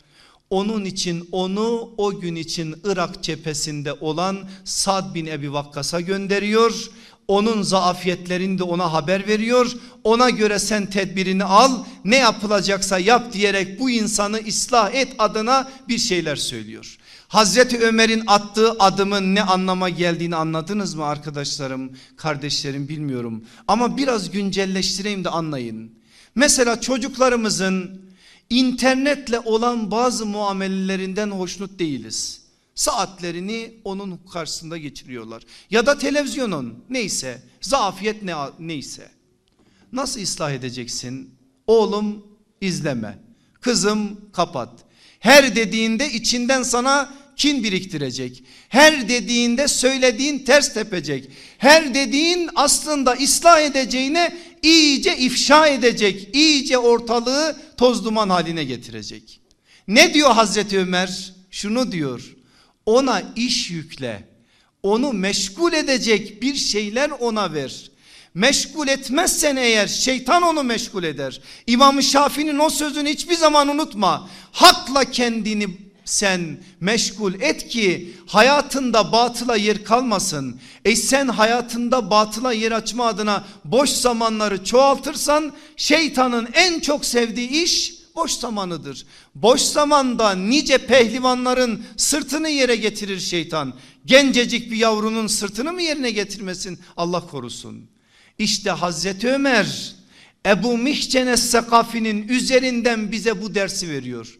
Onun için onu o gün için Irak cephesinde olan Sad bin Ebi Vakkas'a gönderiyor. Onun zaafiyetlerini de ona haber veriyor. Ona göre sen tedbirini al ne yapılacaksa yap diyerek bu insanı ıslah et adına bir şeyler söylüyor. Hazreti Ömer'in attığı adımın ne anlama geldiğini anladınız mı arkadaşlarım, kardeşlerim bilmiyorum. Ama biraz güncelleştireyim de anlayın. Mesela çocuklarımızın internetle olan bazı muamelelerinden hoşnut değiliz. Saatlerini onun karşısında geçiriyorlar. Ya da televizyonun neyse zafiyet ne, neyse. Nasıl ıslah edeceksin? Oğlum izleme. Kızım kapat. Her dediğinde içinden sana kin biriktirecek. Her dediğinde söylediğin ters tepecek. Her dediğin aslında ıslah edeceğine iyice ifşa edecek. iyice ortalığı toz duman haline getirecek. Ne diyor Hazreti Ömer? Şunu diyor. Ona iş yükle. Onu meşgul edecek bir şeyler ona ver. Meşgul etmezsen eğer şeytan onu meşgul eder. İmam Şafii'nin o sözünü hiçbir zaman unutma. Hakla kendini sen meşgul et ki hayatında batıla yer kalmasın. E sen hayatında batıla yer açma adına boş zamanları çoğaltırsan şeytanın en çok sevdiği iş boş zamanıdır. Boş zamanda nice pehlivanların sırtını yere getirir şeytan. Gencecik bir yavrunun sırtını mı yerine getirmesin Allah korusun. İşte Hazreti Ömer Ebu Mihcene Sekafi'nin üzerinden bize bu dersi veriyor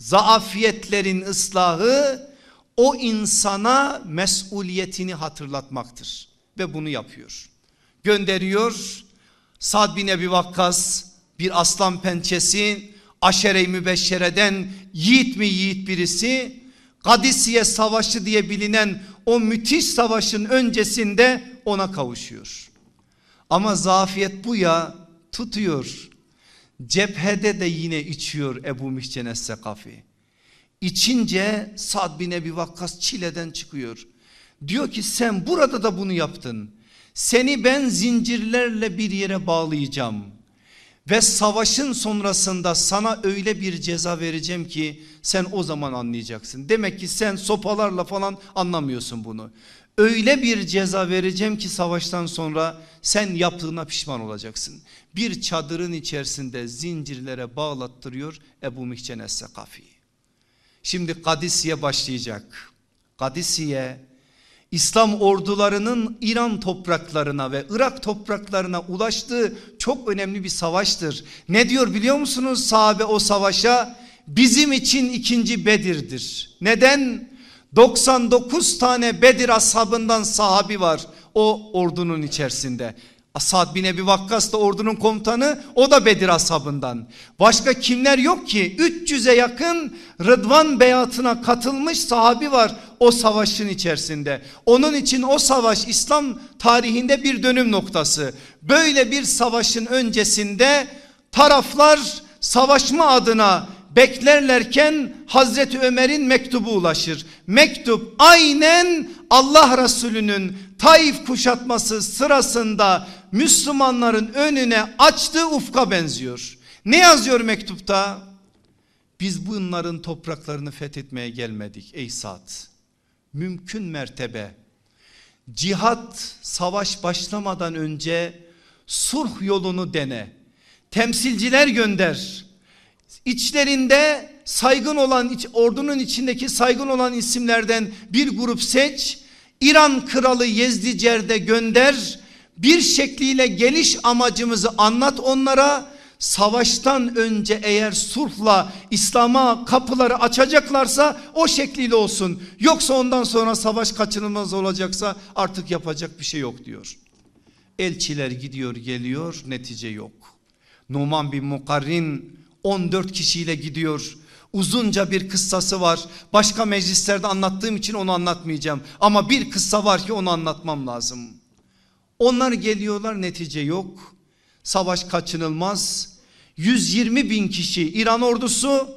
zaafiyetlerin ıslahı o insana mesuliyetini hatırlatmaktır. Ve bunu yapıyor. Gönderiyor Sad bin Ebi Vakkas bir aslan pençesi aşere-i mübeşşereden yiğit mi yiğit birisi Kadisiye savaşı diye bilinen o müthiş savaşın öncesinde ona kavuşuyor. Ama zafiyet bu ya tutuyor Cephede de yine içiyor Ebu Mihcene Sekafi. İçince Sad bin Ebi Vakkas çileden çıkıyor. Diyor ki sen burada da bunu yaptın. Seni ben zincirlerle bir yere bağlayacağım. Ve savaşın sonrasında sana öyle bir ceza vereceğim ki sen o zaman anlayacaksın. Demek ki sen sopalarla falan anlamıyorsun bunu. Öyle bir ceza vereceğim ki savaştan sonra sen yaptığına pişman olacaksın. Bir çadırın içerisinde zincirlere bağlattırıyor Ebu Mihcen Es-Sekafi. Şimdi Kadisiye başlayacak. Kadisiye İslam ordularının İran topraklarına ve Irak topraklarına ulaştığı çok önemli bir savaştır. Ne diyor biliyor musunuz sahabe o savaşa? Bizim için ikinci Bedir'dir. Neden? 99 tane Bedir ashabından sahabi var o ordunun içerisinde. Asad bin Ebi Vakkas da ordunun komutanı o da Bedir ashabından. Başka kimler yok ki 300'e yakın Rıdvan beyatına katılmış sahabi var o savaşın içerisinde. Onun için o savaş İslam tarihinde bir dönüm noktası. Böyle bir savaşın öncesinde taraflar savaşma adına beklerlerken Hazreti Ömer'in mektubu ulaşır. Mektup aynen Allah Resulü'nün Taif kuşatması sırasında Müslümanların önüne açtığı ufka benziyor. Ne yazıyor mektupta? Biz bunların topraklarını fethetmeye gelmedik ey Sa'd. Mümkün mertebe cihat savaş başlamadan önce sulh yolunu dene. Temsilciler gönder. İçlerinde saygın olan ordunun içindeki saygın olan isimlerden bir grup seç. İran kralı Yezdicer'de gönder. Bir şekliyle geliş amacımızı anlat onlara. Savaştan önce eğer sulhla İslam'a kapıları açacaklarsa o şekliyle olsun. Yoksa ondan sonra savaş kaçınılmaz olacaksa artık yapacak bir şey yok diyor. Elçiler gidiyor geliyor netice yok. Numan bin Mukarrin 14 kişiyle gidiyor. Uzunca bir kıssası var. Başka meclislerde anlattığım için onu anlatmayacağım. Ama bir kıssa var ki onu anlatmam lazım. Onlar geliyorlar netice yok. Savaş kaçınılmaz. 120 bin kişi İran ordusu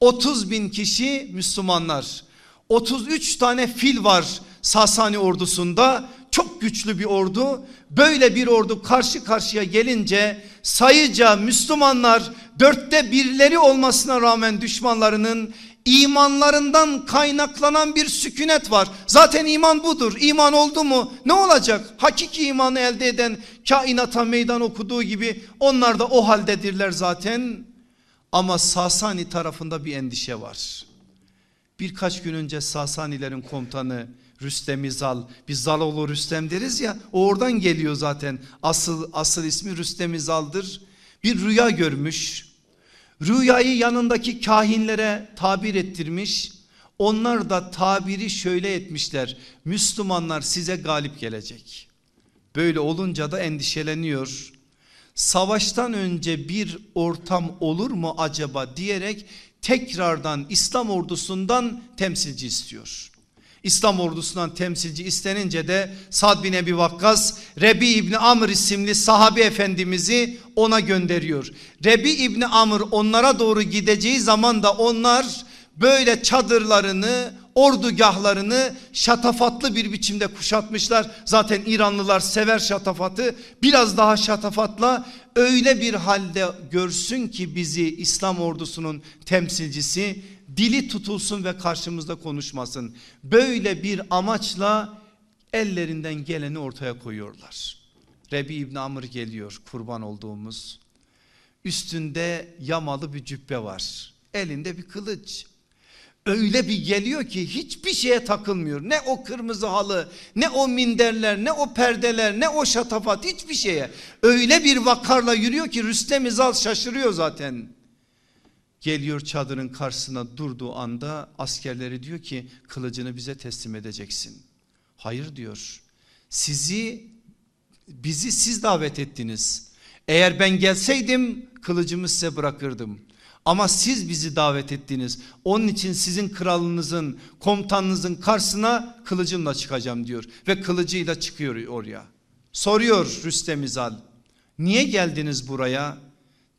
30 bin kişi Müslümanlar. 33 tane fil var Sasani ordusunda. Çok güçlü bir ordu. Böyle bir ordu karşı karşıya gelince sayıca Müslümanlar dörtte birleri olmasına rağmen düşmanlarının imanlarından kaynaklanan bir sükunet var. Zaten iman budur. İman oldu mu ne olacak? Hakiki imanı elde eden kainata meydan okuduğu gibi onlar da o haldedirler zaten. Ama Sasani tarafında bir endişe var. Birkaç gün önce Sasanilerin komutanı Rüstem İzal. Biz Zaloğlu Rüstem deriz ya o oradan geliyor zaten. Asıl, asıl ismi Rüstem İzal'dır. Bir rüya görmüş. Rüyayı yanındaki kahinlere tabir ettirmiş. Onlar da tabiri şöyle etmişler. Müslümanlar size galip gelecek. Böyle olunca da endişeleniyor. Savaştan önce bir ortam olur mu acaba diyerek tekrardan İslam ordusundan temsilci istiyor. İslam ordusundan temsilci istenince de Sad bin Ebi Vakkas Rebi İbni Amr isimli sahabi efendimizi ona gönderiyor. Rebi İbni Amr onlara doğru gideceği zaman da onlar böyle çadırlarını ordugahlarını şatafatlı bir biçimde kuşatmışlar. Zaten İranlılar sever şatafatı biraz daha şatafatla öyle bir halde görsün ki bizi İslam ordusunun temsilcisi dili tutulsun ve karşımızda konuşmasın. Böyle bir amaçla ellerinden geleni ortaya koyuyorlar. Rebi İbn Amr geliyor kurban olduğumuz. Üstünde yamalı bir cübbe var. Elinde bir kılıç. Öyle bir geliyor ki hiçbir şeye takılmıyor. Ne o kırmızı halı, ne o minderler, ne o perdeler, ne o şatafat hiçbir şeye. Öyle bir vakarla yürüyor ki Rüstem İzal şaşırıyor zaten. Geliyor çadırın karşısına durduğu anda askerleri diyor ki kılıcını bize teslim edeceksin. Hayır diyor. Sizi bizi siz davet ettiniz. Eğer ben gelseydim kılıcımı size bırakırdım. Ama siz bizi davet ettiniz. Onun için sizin kralınızın, komutanınızın karşısına kılıcımla çıkacağım diyor. Ve kılıcıyla çıkıyor oraya. Soruyor Rüstem İzal. Niye geldiniz buraya?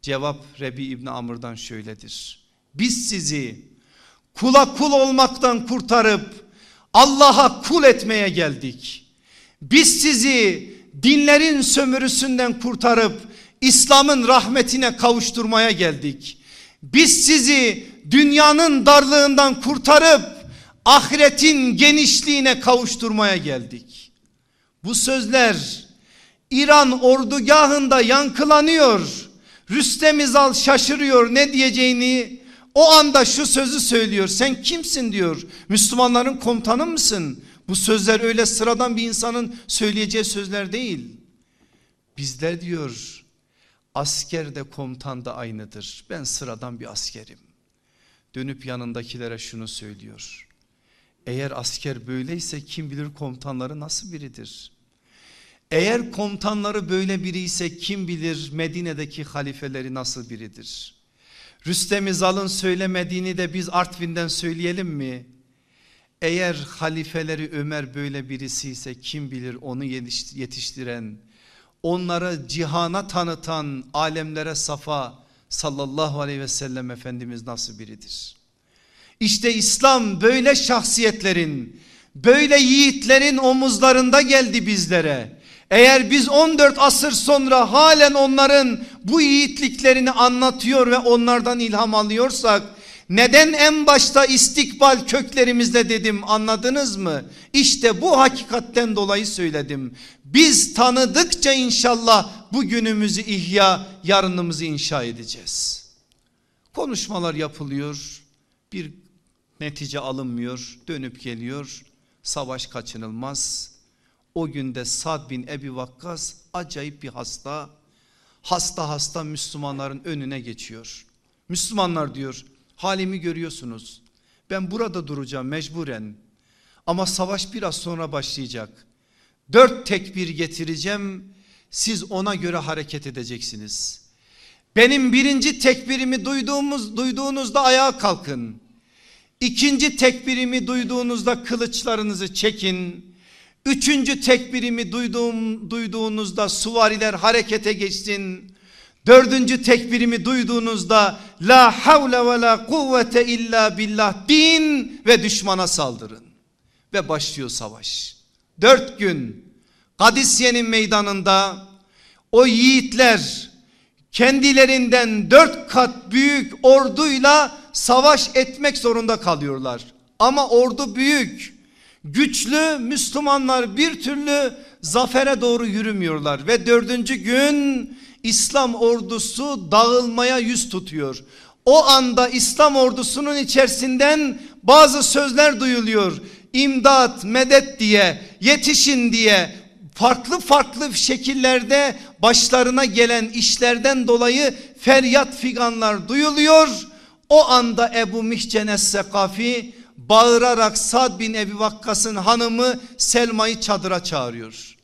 Cevap Rebi İbni Amr'dan şöyledir. Biz sizi kula kul olmaktan kurtarıp Allah'a kul etmeye geldik. Biz sizi dinlerin sömürüsünden kurtarıp İslam'ın rahmetine kavuşturmaya geldik. Biz sizi dünyanın darlığından kurtarıp ahiretin genişliğine kavuşturmaya geldik. Bu sözler İran ordugahında yankılanıyor. Rüstem İzal şaşırıyor ne diyeceğini. O anda şu sözü söylüyor. Sen kimsin diyor. Müslümanların komutanı mısın? Bu sözler öyle sıradan bir insanın söyleyeceği sözler değil. Bizler diyor asker de komutan da aynıdır. Ben sıradan bir askerim. Dönüp yanındakilere şunu söylüyor. Eğer asker böyleyse kim bilir komutanları nasıl biridir? Eğer komutanları böyle biri ise kim bilir Medine'deki halifeleri nasıl biridir? Rüstem İzal'ın söylemediğini de biz Artvin'den söyleyelim mi? Eğer halifeleri Ömer böyle birisi ise kim bilir onu yetiştiren, onları cihana tanıtan alemlere safa sallallahu aleyhi ve sellem Efendimiz nasıl biridir? İşte İslam böyle şahsiyetlerin, böyle yiğitlerin omuzlarında geldi bizlere. Eğer biz 14 asır sonra halen onların bu yiğitliklerini anlatıyor ve onlardan ilham alıyorsak neden en başta istikbal köklerimizde dedim anladınız mı? İşte bu hakikatten dolayı söyledim. Biz tanıdıkça inşallah bugünümüzü ihya yarınımızı inşa edeceğiz. Konuşmalar yapılıyor bir netice alınmıyor dönüp geliyor savaş kaçınılmaz o günde Sad bin Ebi Vakkas acayip bir hasta. Hasta hasta Müslümanların önüne geçiyor. Müslümanlar diyor halimi görüyorsunuz. Ben burada duracağım mecburen. Ama savaş biraz sonra başlayacak. Dört tekbir getireceğim. Siz ona göre hareket edeceksiniz. Benim birinci tekbirimi duyduğumuz, duyduğunuzda ayağa kalkın. İkinci tekbirimi duyduğunuzda kılıçlarınızı çekin. Üçüncü tekbirimi duyduğum, duyduğunuzda suvariler harekete geçsin. Dördüncü tekbirimi duyduğunuzda la havle ve la kuvvete illa billah din ve düşmana saldırın. Ve başlıyor savaş. Dört gün Kadisiye'nin meydanında o yiğitler kendilerinden dört kat büyük orduyla savaş etmek zorunda kalıyorlar. Ama ordu büyük, güçlü Müslümanlar bir türlü zafere doğru yürümüyorlar. Ve dördüncü gün İslam ordusu dağılmaya yüz tutuyor. O anda İslam ordusunun içerisinden bazı sözler duyuluyor. İmdat, medet diye, yetişin diye farklı farklı şekillerde başlarına gelen işlerden dolayı feryat figanlar duyuluyor. O anda Ebu Mihcenes Sekafi bağırarak Sad bin Ebi Vakkas'ın hanımı Selma'yı çadıra çağırıyor.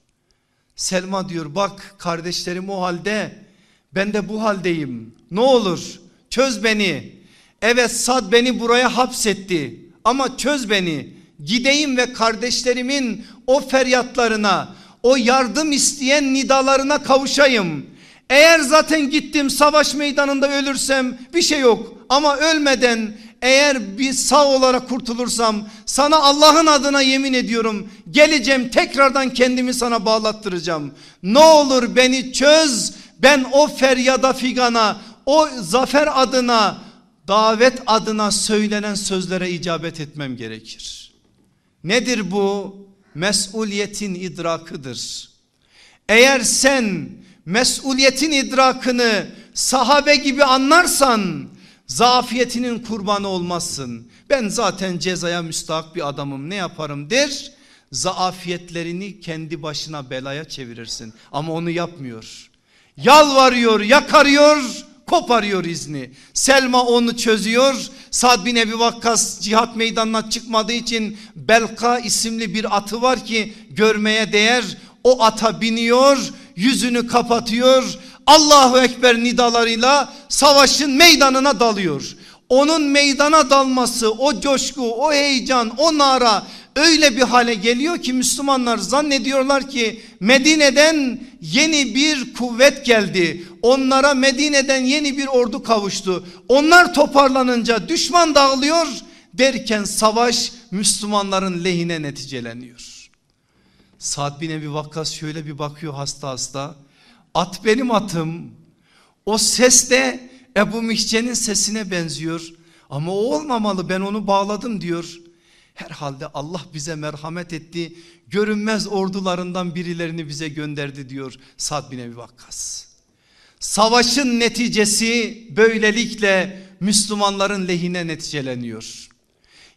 Selma diyor bak kardeşlerim o halde ben de bu haldeyim. Ne olur çöz beni. Evet Sad beni buraya hapsetti ama çöz beni. Gideyim ve kardeşlerimin o feryatlarına, o yardım isteyen nidalarına kavuşayım. Eğer zaten gittim savaş meydanında ölürsem bir şey yok. Ama ölmeden eğer bir sağ olarak kurtulursam sana Allah'ın adına yemin ediyorum geleceğim tekrardan kendimi sana bağlattıracağım. Ne olur beni çöz ben o feryada figana o zafer adına davet adına söylenen sözlere icabet etmem gerekir. Nedir bu? Mesuliyetin idrakıdır. Eğer sen mesuliyetin idrakını sahabe gibi anlarsan zafiyetinin kurbanı olmazsın. Ben zaten cezaya müstahak bir adamım ne yaparım der. Zaafiyetlerini kendi başına belaya çevirirsin. Ama onu yapmıyor. Yalvarıyor, yakarıyor, koparıyor izni. Selma onu çözüyor. Sad bin Ebi Vakkas cihat meydanına çıkmadığı için Belka isimli bir atı var ki görmeye değer. O ata biniyor, yüzünü kapatıyor. Allahu Ekber nidalarıyla savaşın meydanına dalıyor. Onun meydana dalması, o coşku, o heyecan, o nara öyle bir hale geliyor ki Müslümanlar zannediyorlar ki Medine'den yeni bir kuvvet geldi. Onlara Medine'den yeni bir ordu kavuştu. Onlar toparlanınca düşman dağılıyor derken savaş Müslümanların lehine neticeleniyor. Sa'd bin Ebi Vakkas şöyle bir bakıyor hasta hasta. At benim atım. O ses de Ebu Mihce'nin sesine benziyor. Ama o olmamalı ben onu bağladım diyor. Herhalde Allah bize merhamet etti. Görünmez ordularından birilerini bize gönderdi diyor Sad bin Ebi Vakkas. Savaşın neticesi böylelikle Müslümanların lehine neticeleniyor.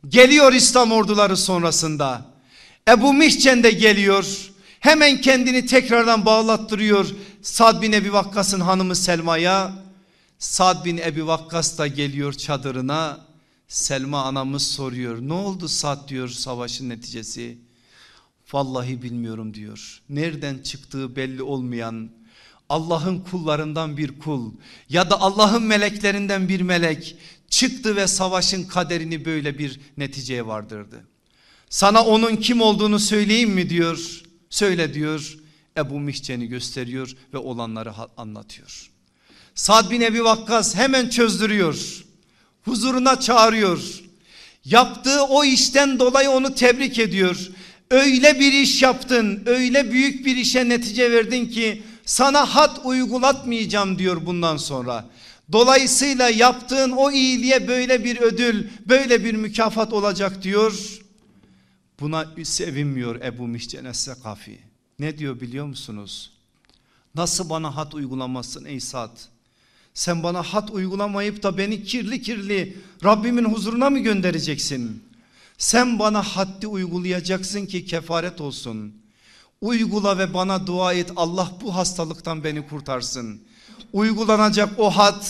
Geliyor İslam orduları sonrasında. Ebu Mihcen de geliyor. Hemen kendini tekrardan bağlattırıyor Sad bin Ebi Vakkas'ın hanımı Selma'ya. Sad bin Ebi Vakkas da geliyor çadırına. Selma anamız soruyor. Ne oldu Sad diyor savaşın neticesi. Vallahi bilmiyorum diyor. Nereden çıktığı belli olmayan Allah'ın kullarından bir kul ya da Allah'ın meleklerinden bir melek çıktı ve savaşın kaderini böyle bir neticeye vardırdı. Sana onun kim olduğunu söyleyeyim mi diyor. Söyle diyor. Ebu Mihcen'i gösteriyor ve olanları anlatıyor. Sad bin Ebi Vakkas hemen çözdürüyor. Huzuruna çağırıyor. Yaptığı o işten dolayı onu tebrik ediyor. Öyle bir iş yaptın, öyle büyük bir işe netice verdin ki sana hat uygulatmayacağım diyor bundan sonra. Dolayısıyla yaptığın o iyiliğe böyle bir ödül, böyle bir mükafat olacak diyor. Buna sevinmiyor Ebu Mihcen Sekafi. Ne diyor biliyor musunuz? Nasıl bana hat uygulamazsın ey Sad? Sen bana hat uygulamayıp da beni kirli kirli Rabbimin huzuruna mı göndereceksin? Sen bana haddi uygulayacaksın ki kefaret olsun. Uygula ve bana dua et Allah bu hastalıktan beni kurtarsın. Uygulanacak o had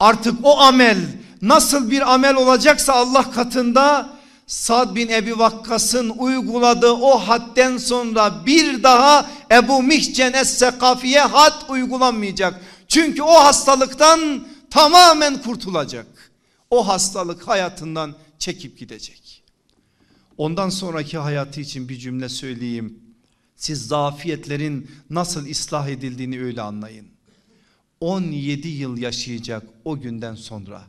artık o amel nasıl bir amel olacaksa Allah katında Sad bin Ebi Vakkas'ın uyguladığı o hadden sonra bir daha Ebu Mihcen Es-Sekafi'ye had uygulanmayacak. Çünkü o hastalıktan tamamen kurtulacak. O hastalık hayatından çekip gidecek. Ondan sonraki hayatı için bir cümle söyleyeyim. Siz zafiyetlerin nasıl ıslah edildiğini öyle anlayın. 17 yıl yaşayacak o günden sonra.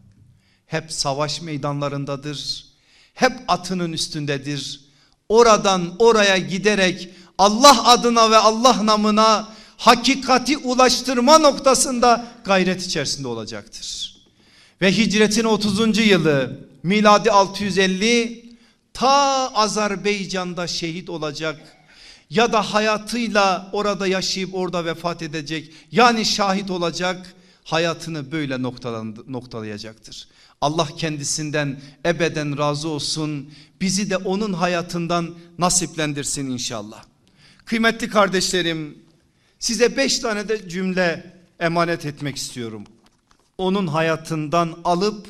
Hep savaş meydanlarındadır. Hep atının üstündedir. Oradan oraya giderek Allah adına ve Allah namına hakikati ulaştırma noktasında gayret içerisinde olacaktır. Ve hicretin 30. yılı miladi 650 ta Azerbaycan'da şehit olacak ya da hayatıyla orada yaşayıp orada vefat edecek yani şahit olacak hayatını böyle noktalayacaktır. Allah kendisinden ebeden razı olsun bizi de onun hayatından nasiplendirsin inşallah. Kıymetli kardeşlerim size beş tane de cümle emanet etmek istiyorum. Onun hayatından alıp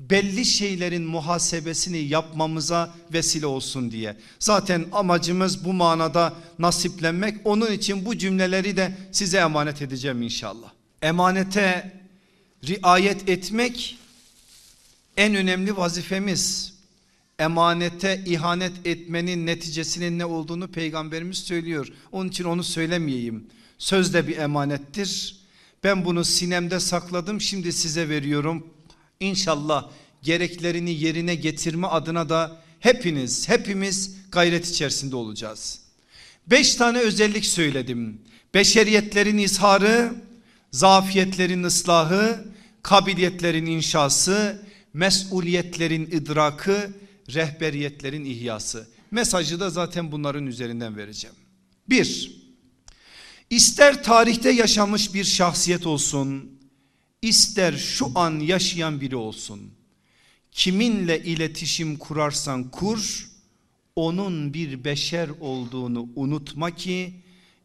belli şeylerin muhasebesini yapmamıza vesile olsun diye. Zaten amacımız bu manada nasiplenmek. Onun için bu cümleleri de size emanet edeceğim inşallah. Emanete riayet etmek en önemli vazifemiz. Emanete ihanet etmenin neticesinin ne olduğunu peygamberimiz söylüyor. Onun için onu söylemeyeyim. Söz de bir emanettir. Ben bunu sinemde sakladım şimdi size veriyorum. İnşallah gereklerini yerine getirme adına da hepiniz hepimiz gayret içerisinde olacağız. Beş tane özellik söyledim. Beşeriyetlerin izharı, zafiyetlerin ıslahı, kabiliyetlerin inşası, mesuliyetlerin idrakı, rehberiyetlerin ihyası. Mesajı da zaten bunların üzerinden vereceğim. Bir, ister tarihte yaşamış bir şahsiyet olsun, ister şu an yaşayan biri olsun. Kiminle iletişim kurarsan kur, onun bir beşer olduğunu unutma ki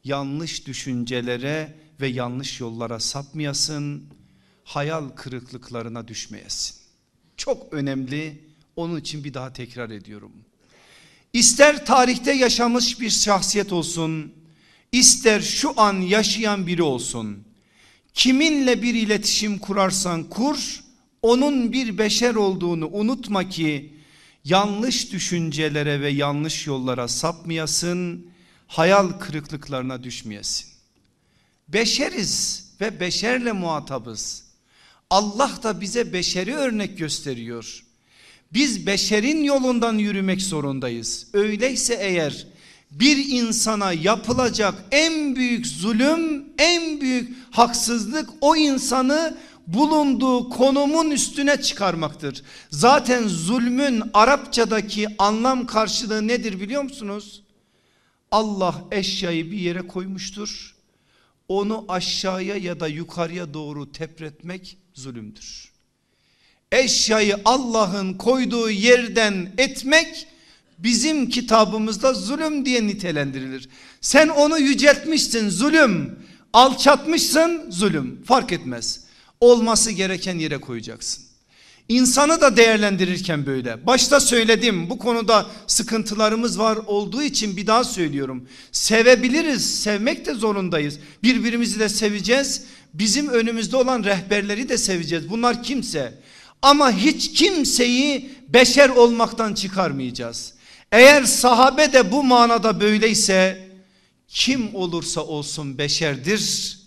yanlış düşüncelere ve yanlış yollara sapmayasın, hayal kırıklıklarına düşmeyesin. Çok önemli onun için bir daha tekrar ediyorum. İster tarihte yaşamış bir şahsiyet olsun, ister şu an yaşayan biri olsun. Kiminle bir iletişim kurarsan kur, onun bir beşer olduğunu unutma ki yanlış düşüncelere ve yanlış yollara sapmayasın, hayal kırıklıklarına düşmeyesin. Beşeriz ve beşerle muhatabız. Allah da bize beşeri örnek gösteriyor. Biz beşerin yolundan yürümek zorundayız. Öyleyse eğer bir insana yapılacak en büyük zulüm, en büyük haksızlık o insanı bulunduğu konumun üstüne çıkarmaktır. Zaten zulmün Arapçadaki anlam karşılığı nedir biliyor musunuz? Allah eşyayı bir yere koymuştur. Onu aşağıya ya da yukarıya doğru tepretmek zulümdür. Eşyayı Allah'ın koyduğu yerden etmek bizim kitabımızda zulüm diye nitelendirilir. Sen onu yüceltmişsin zulüm, alçatmışsın zulüm fark etmez. Olması gereken yere koyacaksın. İnsanı da değerlendirirken böyle. Başta söyledim bu konuda sıkıntılarımız var olduğu için bir daha söylüyorum. Sevebiliriz, sevmek de zorundayız. Birbirimizi de seveceğiz. Bizim önümüzde olan rehberleri de seveceğiz. Bunlar kimse. Ama hiç kimseyi beşer olmaktan çıkarmayacağız. Eğer sahabe de bu manada böyleyse kim olursa olsun beşerdir.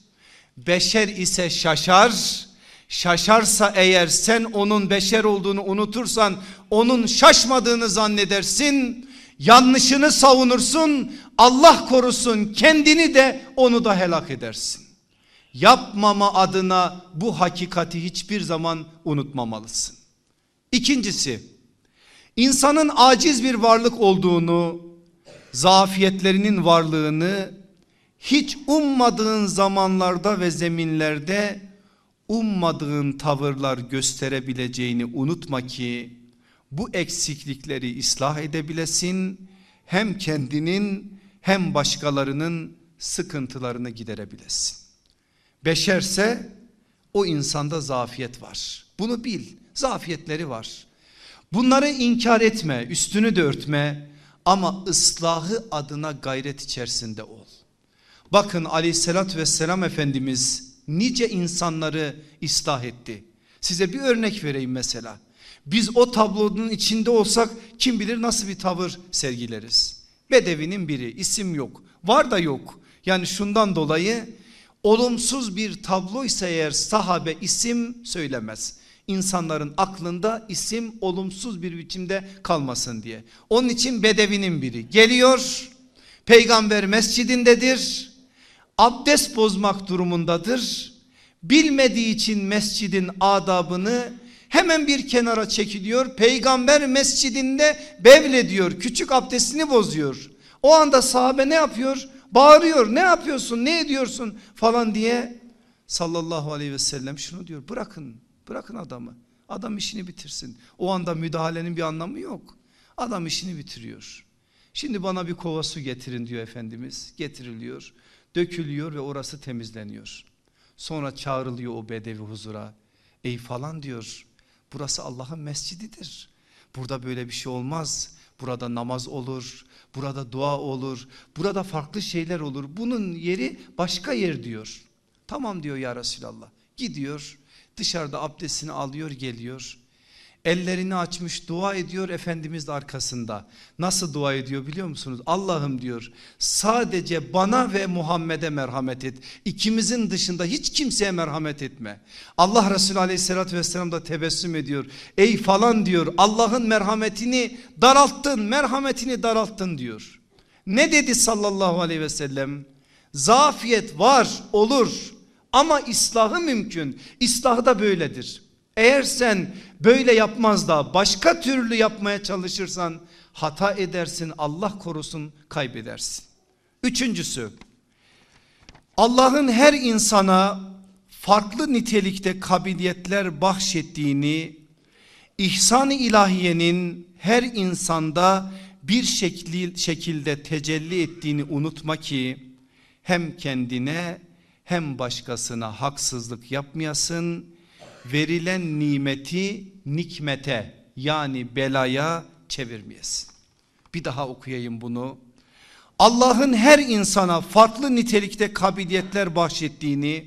Beşer ise şaşar. Şaşarsa eğer sen onun beşer olduğunu unutursan onun şaşmadığını zannedersin. Yanlışını savunursun. Allah korusun kendini de onu da helak edersin. Yapmama adına bu hakikati hiçbir zaman unutmamalısın. İkincisi insanın aciz bir varlık olduğunu, zafiyetlerinin varlığını hiç ummadığın zamanlarda ve zeminlerde ummadığın tavırlar gösterebileceğini unutma ki bu eksiklikleri ıslah edebilesin hem kendinin hem başkalarının sıkıntılarını giderebilesin. Beşerse o insanda zafiyet var. Bunu bil. Zafiyetleri var. Bunları inkar etme, üstünü de örtme ama ıslahı adına gayret içerisinde ol. Bakın aleyhissalatü vesselam Efendimiz nice insanları ıslah etti. Size bir örnek vereyim mesela. Biz o tablonun içinde olsak kim bilir nasıl bir tavır sergileriz. Bedevinin biri isim yok var da yok. Yani şundan dolayı olumsuz bir tabloysa eğer sahabe isim söylemez. İnsanların aklında isim olumsuz bir biçimde kalmasın diye. Onun için bedevinin biri geliyor Peygamber mescidindedir. Abdest bozmak durumundadır. Bilmediği için mescidin adabını hemen bir kenara çekiliyor. Peygamber mescidinde bevlediyor. Küçük abdestini bozuyor. O anda sahabe ne yapıyor? Bağırıyor. Ne yapıyorsun? Ne ediyorsun? Falan diye sallallahu aleyhi ve sellem şunu diyor. Bırakın. Bırakın adamı. Adam işini bitirsin. O anda müdahalenin bir anlamı yok. Adam işini bitiriyor. Şimdi bana bir kova su getirin diyor Efendimiz. Getiriliyor. Dökülüyor ve orası temizleniyor. Sonra çağrılıyor o bedevi huzura. Ey falan diyor. Burası Allah'ın mescididir. Burada böyle bir şey olmaz. Burada namaz olur. Burada dua olur. Burada farklı şeyler olur. Bunun yeri başka yer diyor. Tamam diyor ya Resulallah. Gidiyor dışarıda abdestini alıyor geliyor. Ellerini açmış dua ediyor Efendimiz de arkasında. Nasıl dua ediyor biliyor musunuz? Allah'ım diyor sadece bana ve Muhammed'e merhamet et. İkimizin dışında hiç kimseye merhamet etme. Allah Resulü aleyhissalatü vesselam da tebessüm ediyor. Ey falan diyor Allah'ın merhametini daralttın merhametini daralttın diyor. Ne dedi sallallahu aleyhi ve sellem? Zafiyet var olur ama islahı mümkün. İslahı da böyledir. Eğer sen böyle yapmaz da başka türlü yapmaya çalışırsan hata edersin Allah korusun kaybedersin. Üçüncüsü Allah'ın her insana farklı nitelikte kabiliyetler bahşettiğini ihsan-ı ilahiyenin her insanda bir şekli, şekilde tecelli ettiğini unutma ki hem kendine hem başkasına haksızlık yapmayasın. Verilen nimeti nikmete yani belaya çevirmeyesin. Bir daha okuyayım bunu. Allah'ın her insana farklı nitelikte kabiliyetler bahşettiğini,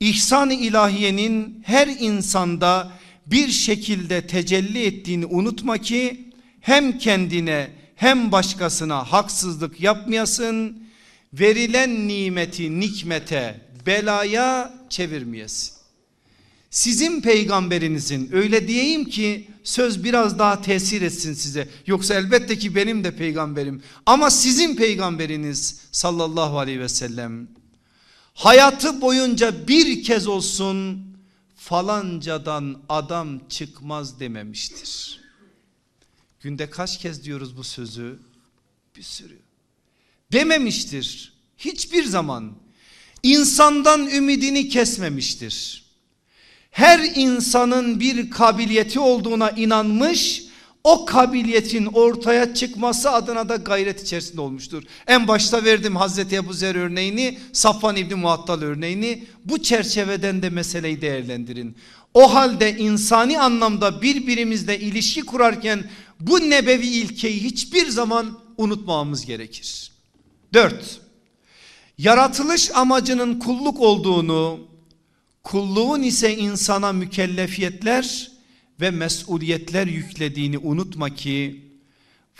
ihsan-ı ilahiyenin her insanda bir şekilde tecelli ettiğini unutma ki hem kendine hem başkasına haksızlık yapmayasın verilen nimeti nikmete belaya çevirmeyesin. Sizin peygamberinizin öyle diyeyim ki söz biraz daha tesir etsin size. Yoksa elbette ki benim de peygamberim. Ama sizin peygamberiniz sallallahu aleyhi ve sellem hayatı boyunca bir kez olsun falancadan adam çıkmaz dememiştir. Günde kaç kez diyoruz bu sözü? Bir sürü dememiştir. Hiçbir zaman insandan ümidini kesmemiştir. Her insanın bir kabiliyeti olduğuna inanmış, o kabiliyetin ortaya çıkması adına da gayret içerisinde olmuştur. En başta verdim Hazreti Ebu Zer örneğini, Safvan İbni Muattal örneğini. Bu çerçeveden de meseleyi değerlendirin. O halde insani anlamda birbirimizle ilişki kurarken bu nebevi ilkeyi hiçbir zaman unutmamamız gerekir. Dört, yaratılış amacının kulluk olduğunu, kulluğun ise insana mükellefiyetler ve mesuliyetler yüklediğini unutma ki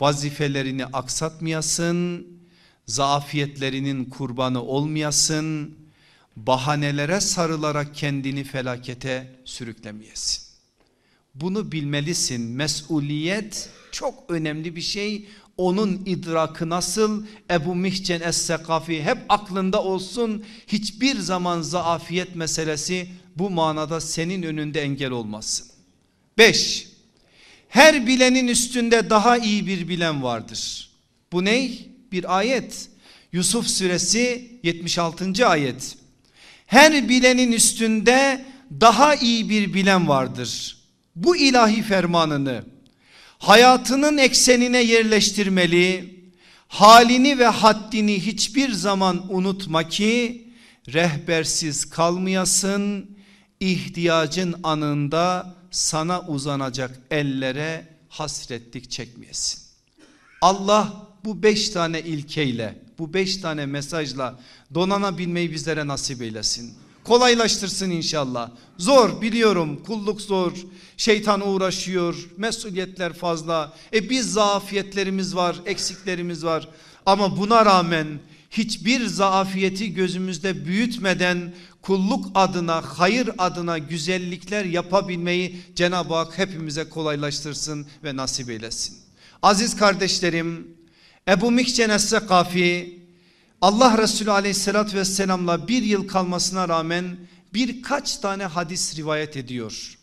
vazifelerini aksatmayasın, zaafiyetlerinin kurbanı olmayasın, bahanelere sarılarak kendini felakete sürüklemeyesin. Bunu bilmelisin. Mesuliyet çok önemli bir şey onun idrakı nasıl Ebu Mihcen Es-Sekafi hep aklında olsun hiçbir zaman zaafiyet meselesi bu manada senin önünde engel olmasın. 5. Her bilenin üstünde daha iyi bir bilen vardır. Bu ney? Bir ayet. Yusuf suresi 76. ayet. Her bilenin üstünde daha iyi bir bilen vardır. Bu ilahi fermanını hayatının eksenine yerleştirmeli, halini ve haddini hiçbir zaman unutma ki rehbersiz kalmayasın, ihtiyacın anında sana uzanacak ellere hasretlik çekmeyesin. Allah bu beş tane ilkeyle, bu beş tane mesajla donanabilmeyi bizlere nasip eylesin kolaylaştırsın inşallah. Zor biliyorum kulluk zor şeytan uğraşıyor mesuliyetler fazla e biz zafiyetlerimiz var eksiklerimiz var ama buna rağmen hiçbir zaafiyeti gözümüzde büyütmeden kulluk adına hayır adına güzellikler yapabilmeyi Cenab-ı Hak hepimize kolaylaştırsın ve nasip eylesin. Aziz kardeşlerim Ebu Mikcen Es-Sekafi Allah Resulü aleyhissalatü vesselamla bir yıl kalmasına rağmen birkaç tane hadis rivayet ediyor.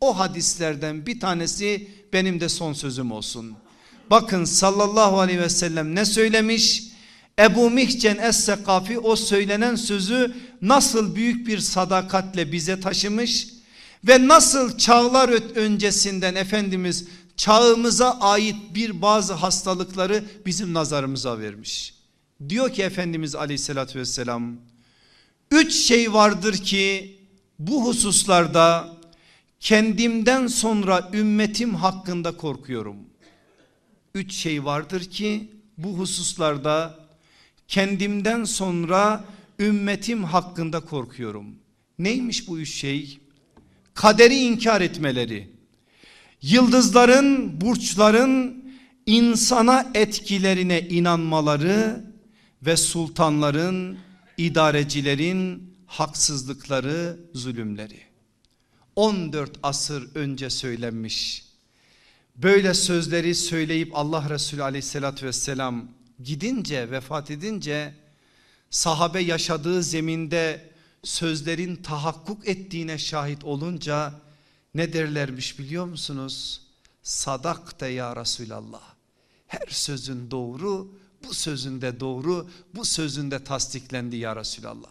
O hadislerden bir tanesi benim de son sözüm olsun. Bakın sallallahu aleyhi ve sellem ne söylemiş? Ebu Mihcen Es-Sekafi o söylenen sözü nasıl büyük bir sadakatle bize taşımış ve nasıl çağlar öncesinden Efendimiz çağımıza ait bir bazı hastalıkları bizim nazarımıza vermiş. Diyor ki Efendimiz aleyhissalatü vesselam üç şey vardır ki bu hususlarda kendimden sonra ümmetim hakkında korkuyorum. Üç şey vardır ki bu hususlarda kendimden sonra ümmetim hakkında korkuyorum. Neymiş bu üç şey? Kaderi inkar etmeleri, yıldızların, burçların insana etkilerine inanmaları ve sultanların, idarecilerin haksızlıkları, zulümleri. 14 asır önce söylenmiş. Böyle sözleri söyleyip Allah Resulü aleyhissalatü vesselam gidince vefat edince sahabe yaşadığı zeminde sözlerin tahakkuk ettiğine şahit olunca ne derlermiş biliyor musunuz? Sadak de ya Resulallah. Her sözün doğru, bu sözünde doğru, bu sözünde tasdiklendi ya Resulallah.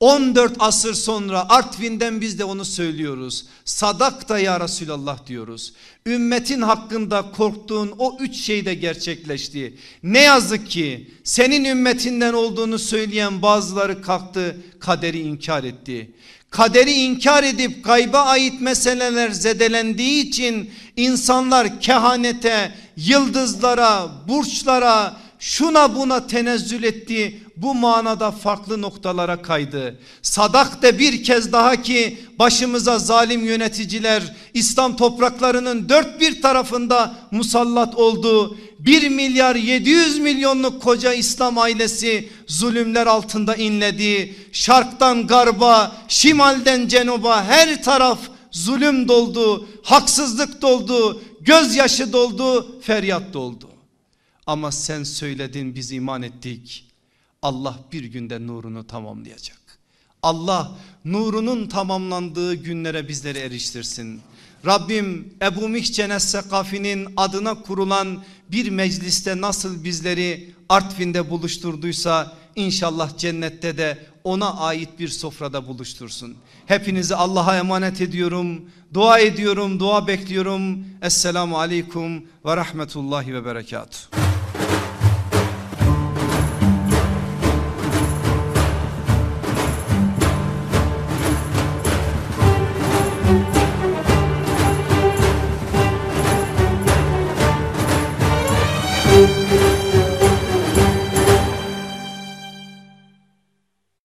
14 asır sonra Artvin'den biz de onu söylüyoruz. Sadak da ya Resulallah diyoruz. Ümmetin hakkında korktuğun o üç şey de gerçekleşti. Ne yazık ki senin ümmetinden olduğunu söyleyen bazıları kalktı kaderi inkar etti. Kaderi inkar edip gayba ait meseleler zedelendiği için insanlar kehanete, yıldızlara, burçlara, şuna buna tenezzül etti. Bu manada farklı noktalara kaydı. Sadak da bir kez daha ki başımıza zalim yöneticiler İslam topraklarının dört bir tarafında musallat oldu. 1 milyar 700 milyonluk koca İslam ailesi zulümler altında inledi. Şarktan garba, şimalden cenuba her taraf zulüm doldu, haksızlık doldu, gözyaşı doldu, feryat doldu. Ama sen söyledin biz iman ettik. Allah bir günde nurunu tamamlayacak. Allah nurunun tamamlandığı günlere bizleri eriştirsin. Rabbim Ebu Mihcen Sekafi'nin adına kurulan bir mecliste nasıl bizleri Artvin'de buluşturduysa inşallah cennette de ona ait bir sofrada buluştursun. Hepinizi Allah'a emanet ediyorum. Dua ediyorum, dua bekliyorum. Esselamu Aleyküm ve Rahmetullahi ve Berekatuhu.